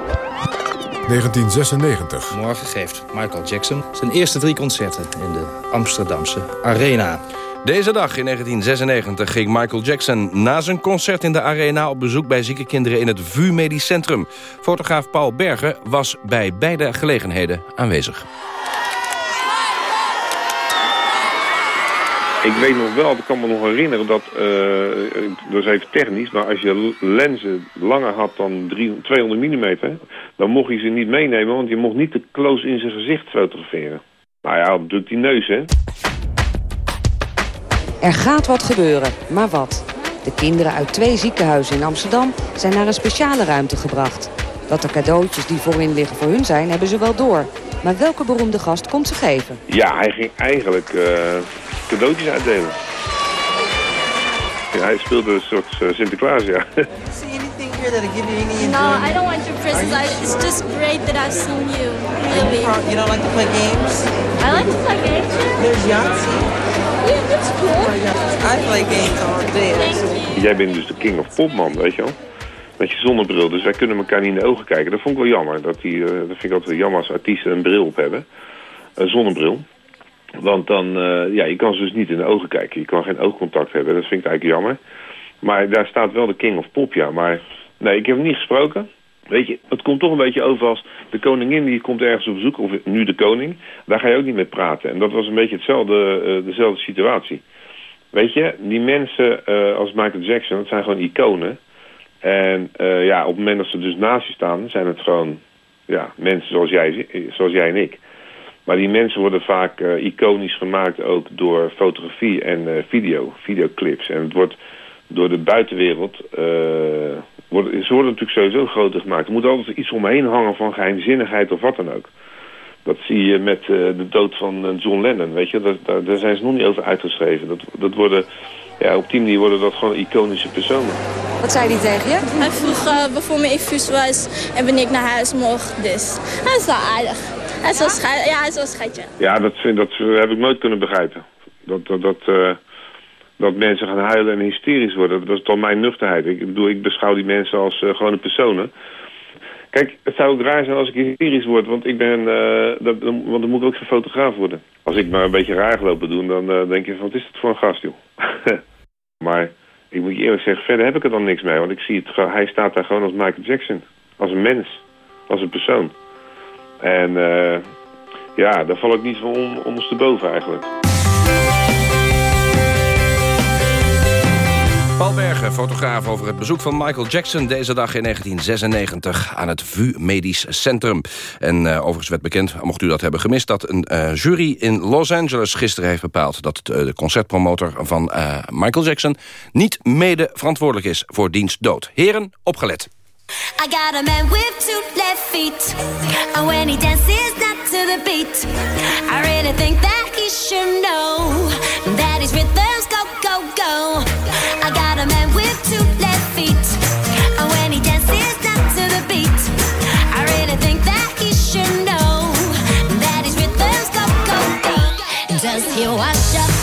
1996. Morgen geeft Michael Jackson zijn eerste drie concerten... in de Amsterdamse Arena. Deze dag in 1996 ging Michael Jackson na zijn concert in de Arena... op bezoek bij zieke kinderen in het VU Medisch Centrum. Fotograaf Paul Bergen was bij beide gelegenheden aanwezig. Ik weet nog wel, ik kan me nog herinneren dat, uh, dat is even technisch, maar als je lenzen langer had dan 300, 200 mm, dan mocht je ze niet meenemen, want je mocht niet te close in zijn gezicht fotograferen. Nou ja, natuurlijk die neus, hè. Er gaat wat gebeuren, maar wat? De kinderen uit twee ziekenhuizen in Amsterdam zijn naar een speciale ruimte gebracht. Dat er cadeautjes die voorin liggen voor hun zijn, hebben ze wel door. Maar welke beroemde gast komt ze geven? Ja, hij ging eigenlijk uh, cadeautjes uitdelen. Ja, hij speelde een soort uh, Sinterklaas, ja. No, I don't want your presents. I, it's just great that I've seen you. Really. You don't like to play games? I like to play games. There's Yahtzee. I. Jij bent dus de king of popman, weet je wel? Met je zonnebril, dus wij kunnen elkaar niet in de ogen kijken. Dat vond ik wel jammer. Dat, die, eh, dat vind ik altijd jammer als artiesten een bril op hebben. Een zonnebril. Want dan, eh, ja, je kan ze dus niet in de ogen kijken. Je kan geen oogcontact hebben. Dat vind ik eigenlijk jammer. Maar daar staat wel de king of pop, ja. Maar nee, ik heb hem niet gesproken. Weet je, het komt toch een beetje over als de koningin die komt ergens op bezoek, of nu de koning. Daar ga je ook niet mee praten. En dat was een beetje hetzelfde, eh, dezelfde situatie. Weet je, die mensen eh, als Michael Jackson, dat zijn gewoon iconen. En eh, ja, op het moment dat ze dus naast je staan, zijn het gewoon ja, mensen zoals jij, zoals jij en ik. Maar die mensen worden vaak iconisch gemaakt ook door fotografie en video, videoclips. En het wordt door de buitenwereld, worden, ze worden natuurlijk sowieso groter gemaakt. Er moet altijd iets omheen hangen van geheimzinnigheid of wat dan ook. Dat zie je met eh, de dood van eh, John Lennon, weet je. Dat, daar, daar zijn ze nog niet over uitgeschreven. Dat, dat worden, ja, op die manier worden dat gewoon iconische personen. Wat zei hij tegen je? Hij vroeg uh, waarvoor me infuus was en wanneer ik naar huis mocht. Dus hij is wel aardig. Hij is wel, schei- ja, hij is wel schatje. Ja, dat, vind, dat heb ik nooit kunnen begrijpen. Dat, dat, dat, eh, dat mensen gaan huilen en hysterisch worden. Dat is dan mijn nuchterheid. Ik bedoel, ik beschouw die mensen als eh, gewone personen. Kijk, het zou ook raar zijn als ik hysterisch word, want ik ben, eh, dat, want dan moet ik ook geen fotograaf worden. Als ik maar een beetje raar gelopen doen, dan eh, denk je van, wat is het voor een gast, joh? maar ik moet je eerlijk zeggen, verder heb ik er dan niks mee, want ik zie het, hij staat daar gewoon als Michael Jackson. Als een mens, als een persoon. En ja, daar val ik niet van om, ondersteboven eigenlijk. Paul Bergen, fotograaf over het bezoek van Michael Jackson... deze dag in 1996 aan het VU Medisch Centrum. En eh, overigens werd bekend, mocht u dat hebben gemist... dat een eh, jury in Los Angeles gisteren heeft bepaald... dat eh, de concertpromotor van Michael Jackson... niet mede verantwoordelijk is voor diens dood. Heren, opgelet. I got a man with two left feet. And when he dances not to the beat, I really think that he should know that his rhythms go, go, go. Does he wash up?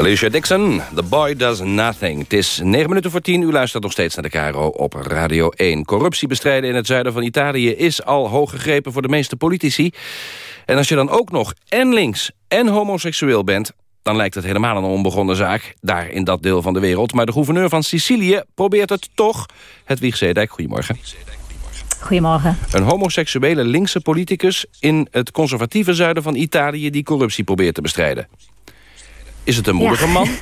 Alicia Dixon, The Boy Does Nothing. Het is 9 minuten voor 10. U luistert nog steeds naar de Caro op Radio 1. Corruptie bestrijden in het zuiden van Italië is al hoog gegrepen voor de meeste politici. En als je dan ook nog en links en homoseksueel bent... dan lijkt het helemaal een onbegonnen zaak, daar in dat deel van de wereld. Maar de gouverneur van Sicilië probeert het toch. Hedwig Zeedijk, goedemorgen. Goedemorgen. Een homoseksuele linkse politicus in het conservatieve zuiden van Italië... die corruptie probeert te bestrijden. Is het een moedige Ja. man?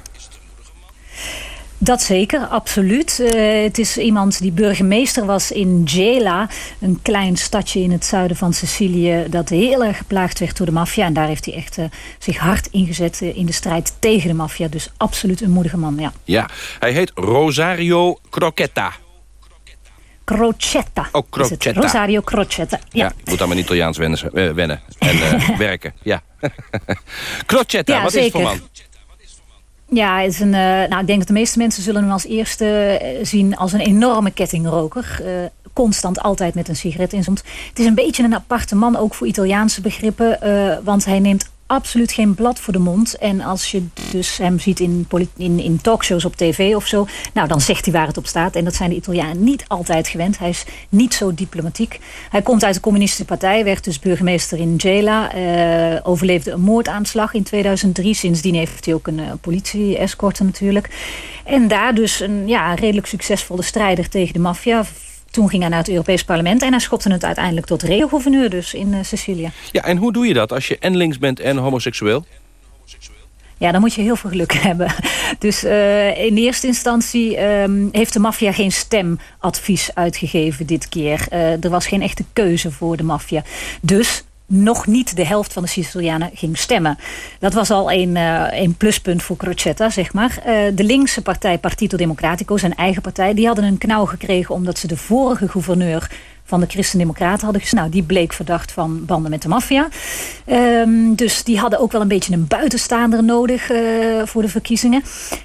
Dat zeker, absoluut. Eh, het is iemand die burgemeester was in Gela. Een klein stadje in het zuiden van Sicilië... dat heel erg geplaagd werd door de maffia. En daar heeft hij echt eh, zich hard ingezet eh, in de strijd tegen de maffia. Dus absoluut een moedige man, ja. Ja, hij heet Rosario Crocetta. Crocetta. Oh. Crocetta. Rosario Crocetta. Ja. Ja, ik moet aan mijn Italiaans wennen, wennen en eh, werken. Ja. Crocetta, Ja, wat is het voor man? Ja, is een, eh, nou, ik denk dat de meeste mensen zullen hem als eerste eh, zien als een enorme kettingroker. Eh, constant altijd met een sigaret in zijn. Het is een beetje een aparte man, ook voor Italiaanse begrippen. want hij neemt absoluut geen blad voor de mond. En als je dus hem ziet in, in, in talkshows op tv of zo... nou, dan zegt hij waar het op staat. En dat zijn de Italianen niet altijd gewend. Hij is niet zo diplomatiek. Hij komt uit de communistische partij, werd dus burgemeester in Gela. eh, overleefde een moordaanslag in 2003. Sindsdien heeft hij ook een eh, politie-escorte natuurlijk. En daar dus een ja, redelijk succesvolle strijder tegen de maffia... Toen ging hij naar het Europees Parlement en hij schopte het uiteindelijk tot regio-gouverneur dus in eh, Sicilië. Ja, en hoe doe je dat als je en links bent en homoseksueel? Ja, dan moet je heel veel geluk hebben. Dus eh, in eerste instantie ehm, heeft de maffia geen stemadvies uitgegeven dit keer. Eh, er was geen echte keuze voor de maffia. Dus nog niet de helft van de Sicilianen ging stemmen. Dat was al een, eh, een pluspunt voor Crocetta, zeg maar. Eh, de linkse partij Partito Democratico, zijn eigen partij... die hadden een knauw gekregen omdat ze de vorige gouverneur van de Christen-Democraten hadden gezien. Nou, die bleek verdacht van banden met de maffia. Ehm, dus die hadden ook wel een beetje een buitenstaander nodig eh, voor de verkiezingen.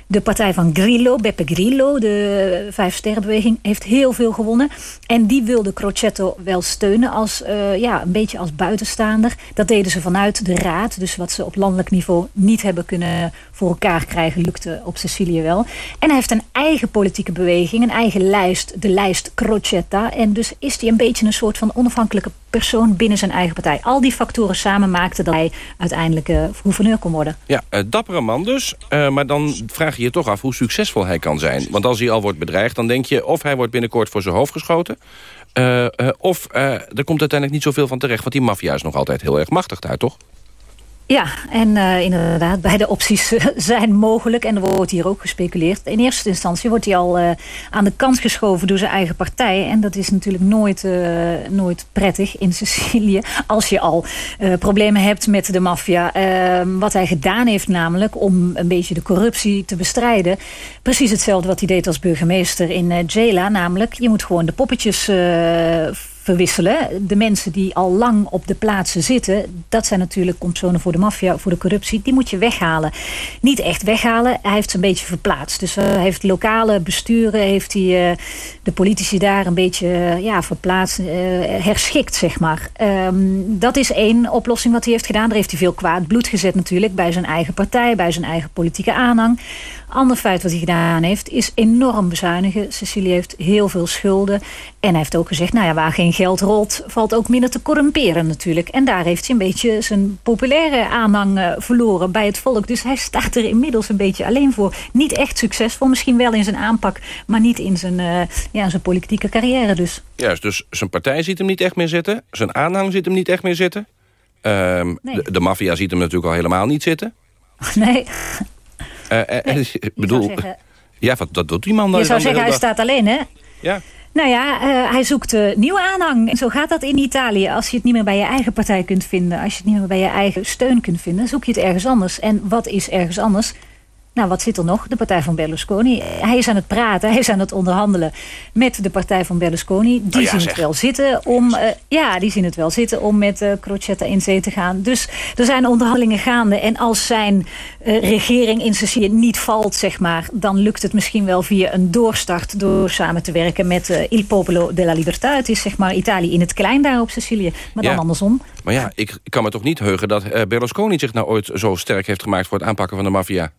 De partij van Grillo, Beppe Grillo, de Vijf Sterrenbeweging, heeft heel veel gewonnen. En die wilde Crocetto wel steunen als, eh, ja, een beetje als buitenstaander. Dat deden ze vanuit de raad. Dus wat ze op landelijk niveau niet hebben kunnen voor elkaar krijgen, lukte op Sicilië wel. En hij heeft een eigen politieke beweging, een eigen lijst, de lijst Crocetta. En dus is hij een beetje een soort van onafhankelijke persoon binnen zijn eigen partij. Al die factoren samen maakten dat hij uiteindelijk eh, gouverneur kon worden. Ja, eh, dappere man dus. Eh, maar dan vraag je je toch af hoe succesvol hij kan zijn. Want als hij al wordt bedreigd, dan denk je... of hij wordt binnenkort voor zijn hoofd geschoten... of er komt uiteindelijk niet zoveel van terecht... want die maffia is nog altijd heel erg machtig daar, toch? Ja, en eh, inderdaad, beide opties zijn mogelijk. En er wordt hier ook gespeculeerd. In eerste instantie wordt hij al eh, aan de kant geschoven door zijn eigen partij. En dat is natuurlijk nooit, eh, nooit prettig in Sicilië. Als je al problemen hebt met de maffia. Eh, wat hij gedaan heeft namelijk om een beetje de corruptie te bestrijden. Precies hetzelfde wat hij deed als burgemeester in Gela. Namelijk, je moet gewoon de poppetjes... verwisselen. De mensen die al lang op de plaatsen zitten... dat zijn natuurlijk compsonen voor de maffia, voor de corruptie. Die moet je weghalen. Niet echt weghalen, hij heeft ze een beetje verplaatst. Dus eh, hij heeft lokale besturen... heeft hij eh, de politici daar een beetje eh, ja, verplaatst, herschikt, zeg maar. Ehm, dat is één oplossing wat hij heeft gedaan. Daar heeft hij veel kwaad bloed gezet natuurlijk... bij zijn eigen partij, bij zijn eigen politieke aanhang. Ander feit wat hij gedaan heeft, is enorm bezuinigen. Cecilie heeft heel veel schulden. En hij heeft ook gezegd, nou ja, waar geen geld rolt... valt ook minder te corrumperen natuurlijk. En daar heeft hij een beetje zijn populaire aanhang eh, verloren bij het volk. Dus hij staat er inmiddels een beetje alleen voor. Niet echt succesvol, misschien wel in zijn aanpak... maar niet in zijn, eh, ja, zijn politieke carrière dus. Juist, dus zijn partij ziet hem niet echt meer zitten. Zijn aanhang ziet hem niet echt meer zitten. Ehm, Nee. De, de maffia ziet hem natuurlijk al helemaal niet zitten. Nee, Eh, ik bedoel, zeggen- ja, wat, dat doet die man dan je zou zeggen, hij staat alleen, hè? Ja. Nou ja, eh, hij zoekt eh, nieuwe aanhang. En zo gaat dat in Italië. Als je het niet meer bij je eigen partij kunt vinden... als je het niet meer bij je eigen steun kunt vinden... zoek je het ergens anders. En wat is ergens anders? Nou, wat zit er nog? De partij van Berlusconi. Hij is aan het praten, hij is aan het onderhandelen met de partij van Berlusconi. Die Oh ja, zien zeg. het wel zitten om, eh, ja, die zien het wel zitten om met eh, Crocetta in zee te gaan. Dus er zijn onderhandelingen gaande. En als zijn eh, regering in Sicilië niet valt, zeg maar, dan lukt het misschien wel via een doorstart door samen te werken met Il Popolo della Libertà. Het is zeg maar Italië in het klein daar op Sicilië, maar dan andersom. Maar ja, ik kan me toch niet heugen dat Berlusconi zich nou ooit zo sterk heeft gemaakt... voor het aanpakken van de maffia.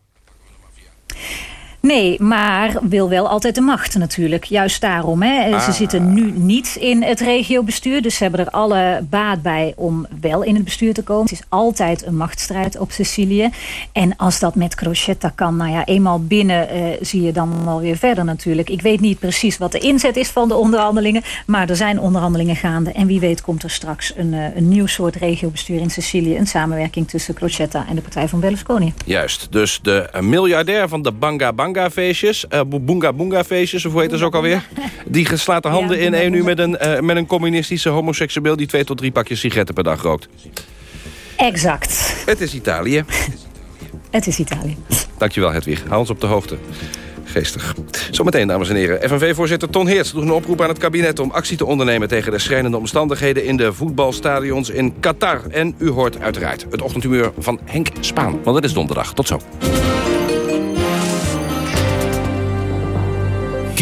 Nee, maar wil wel altijd de macht natuurlijk. Juist daarom. Hè. Ze Ah. zitten nu niet in het regiobestuur. Dus ze hebben er alle baat bij om wel in het bestuur te komen. Het is altijd een machtsstrijd op Sicilië. En als dat met Crocetta kan, nou ja, eenmaal binnen eh, zie je dan wel weer verder natuurlijk. Ik weet niet precies wat de inzet is van de onderhandelingen. Maar er zijn onderhandelingen gaande. En wie weet komt er straks een, eh, een nieuw soort regiobestuur in Sicilië. Een samenwerking tussen Crocetta en de partij van Berlusconi. Juist, dus de miljardair van de Banga Banga feestjes... eh Boonga Boonga feestjes, of hoe heet dat ook alweer? Die slaat de handen Ja, in één nu met een, eh, met een communistische homoseksueel... die twee tot drie pakjes sigaretten per dag rookt. Exact. Het is Italië. Het is Italië. Dankjewel, Hedwig. Hou ons op de hoogte. Geestig. Zometeen, dames en heren. FNV-voorzitter Ton Heerts doet een oproep aan het kabinet... om actie te ondernemen tegen de schrijnende omstandigheden... in de voetbalstadions in Qatar. En u hoort uiteraard het ochtendhumeur van Henk Spaan. Want het is donderdag. Tot zo.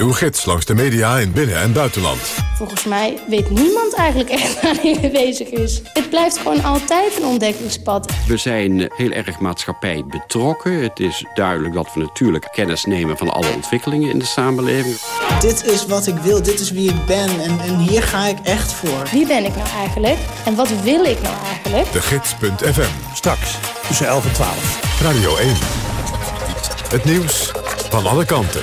Uw gids langs de media in binnen- en buitenland. Volgens mij weet niemand eigenlijk echt waar hij mee bezig is. Het blijft gewoon altijd een ontdekkingspad. We zijn heel erg maatschappij betrokken. Het is duidelijk dat we natuurlijk kennis nemen van alle ontwikkelingen in de samenleving. Dit is wat ik wil, dit is wie ik ben en, en hier ga ik echt voor. Wie ben ik nou eigenlijk? En wat wil ik nou eigenlijk? De Gids.fm. Straks tussen 11 en 12. Radio 1. Het nieuws van alle kanten.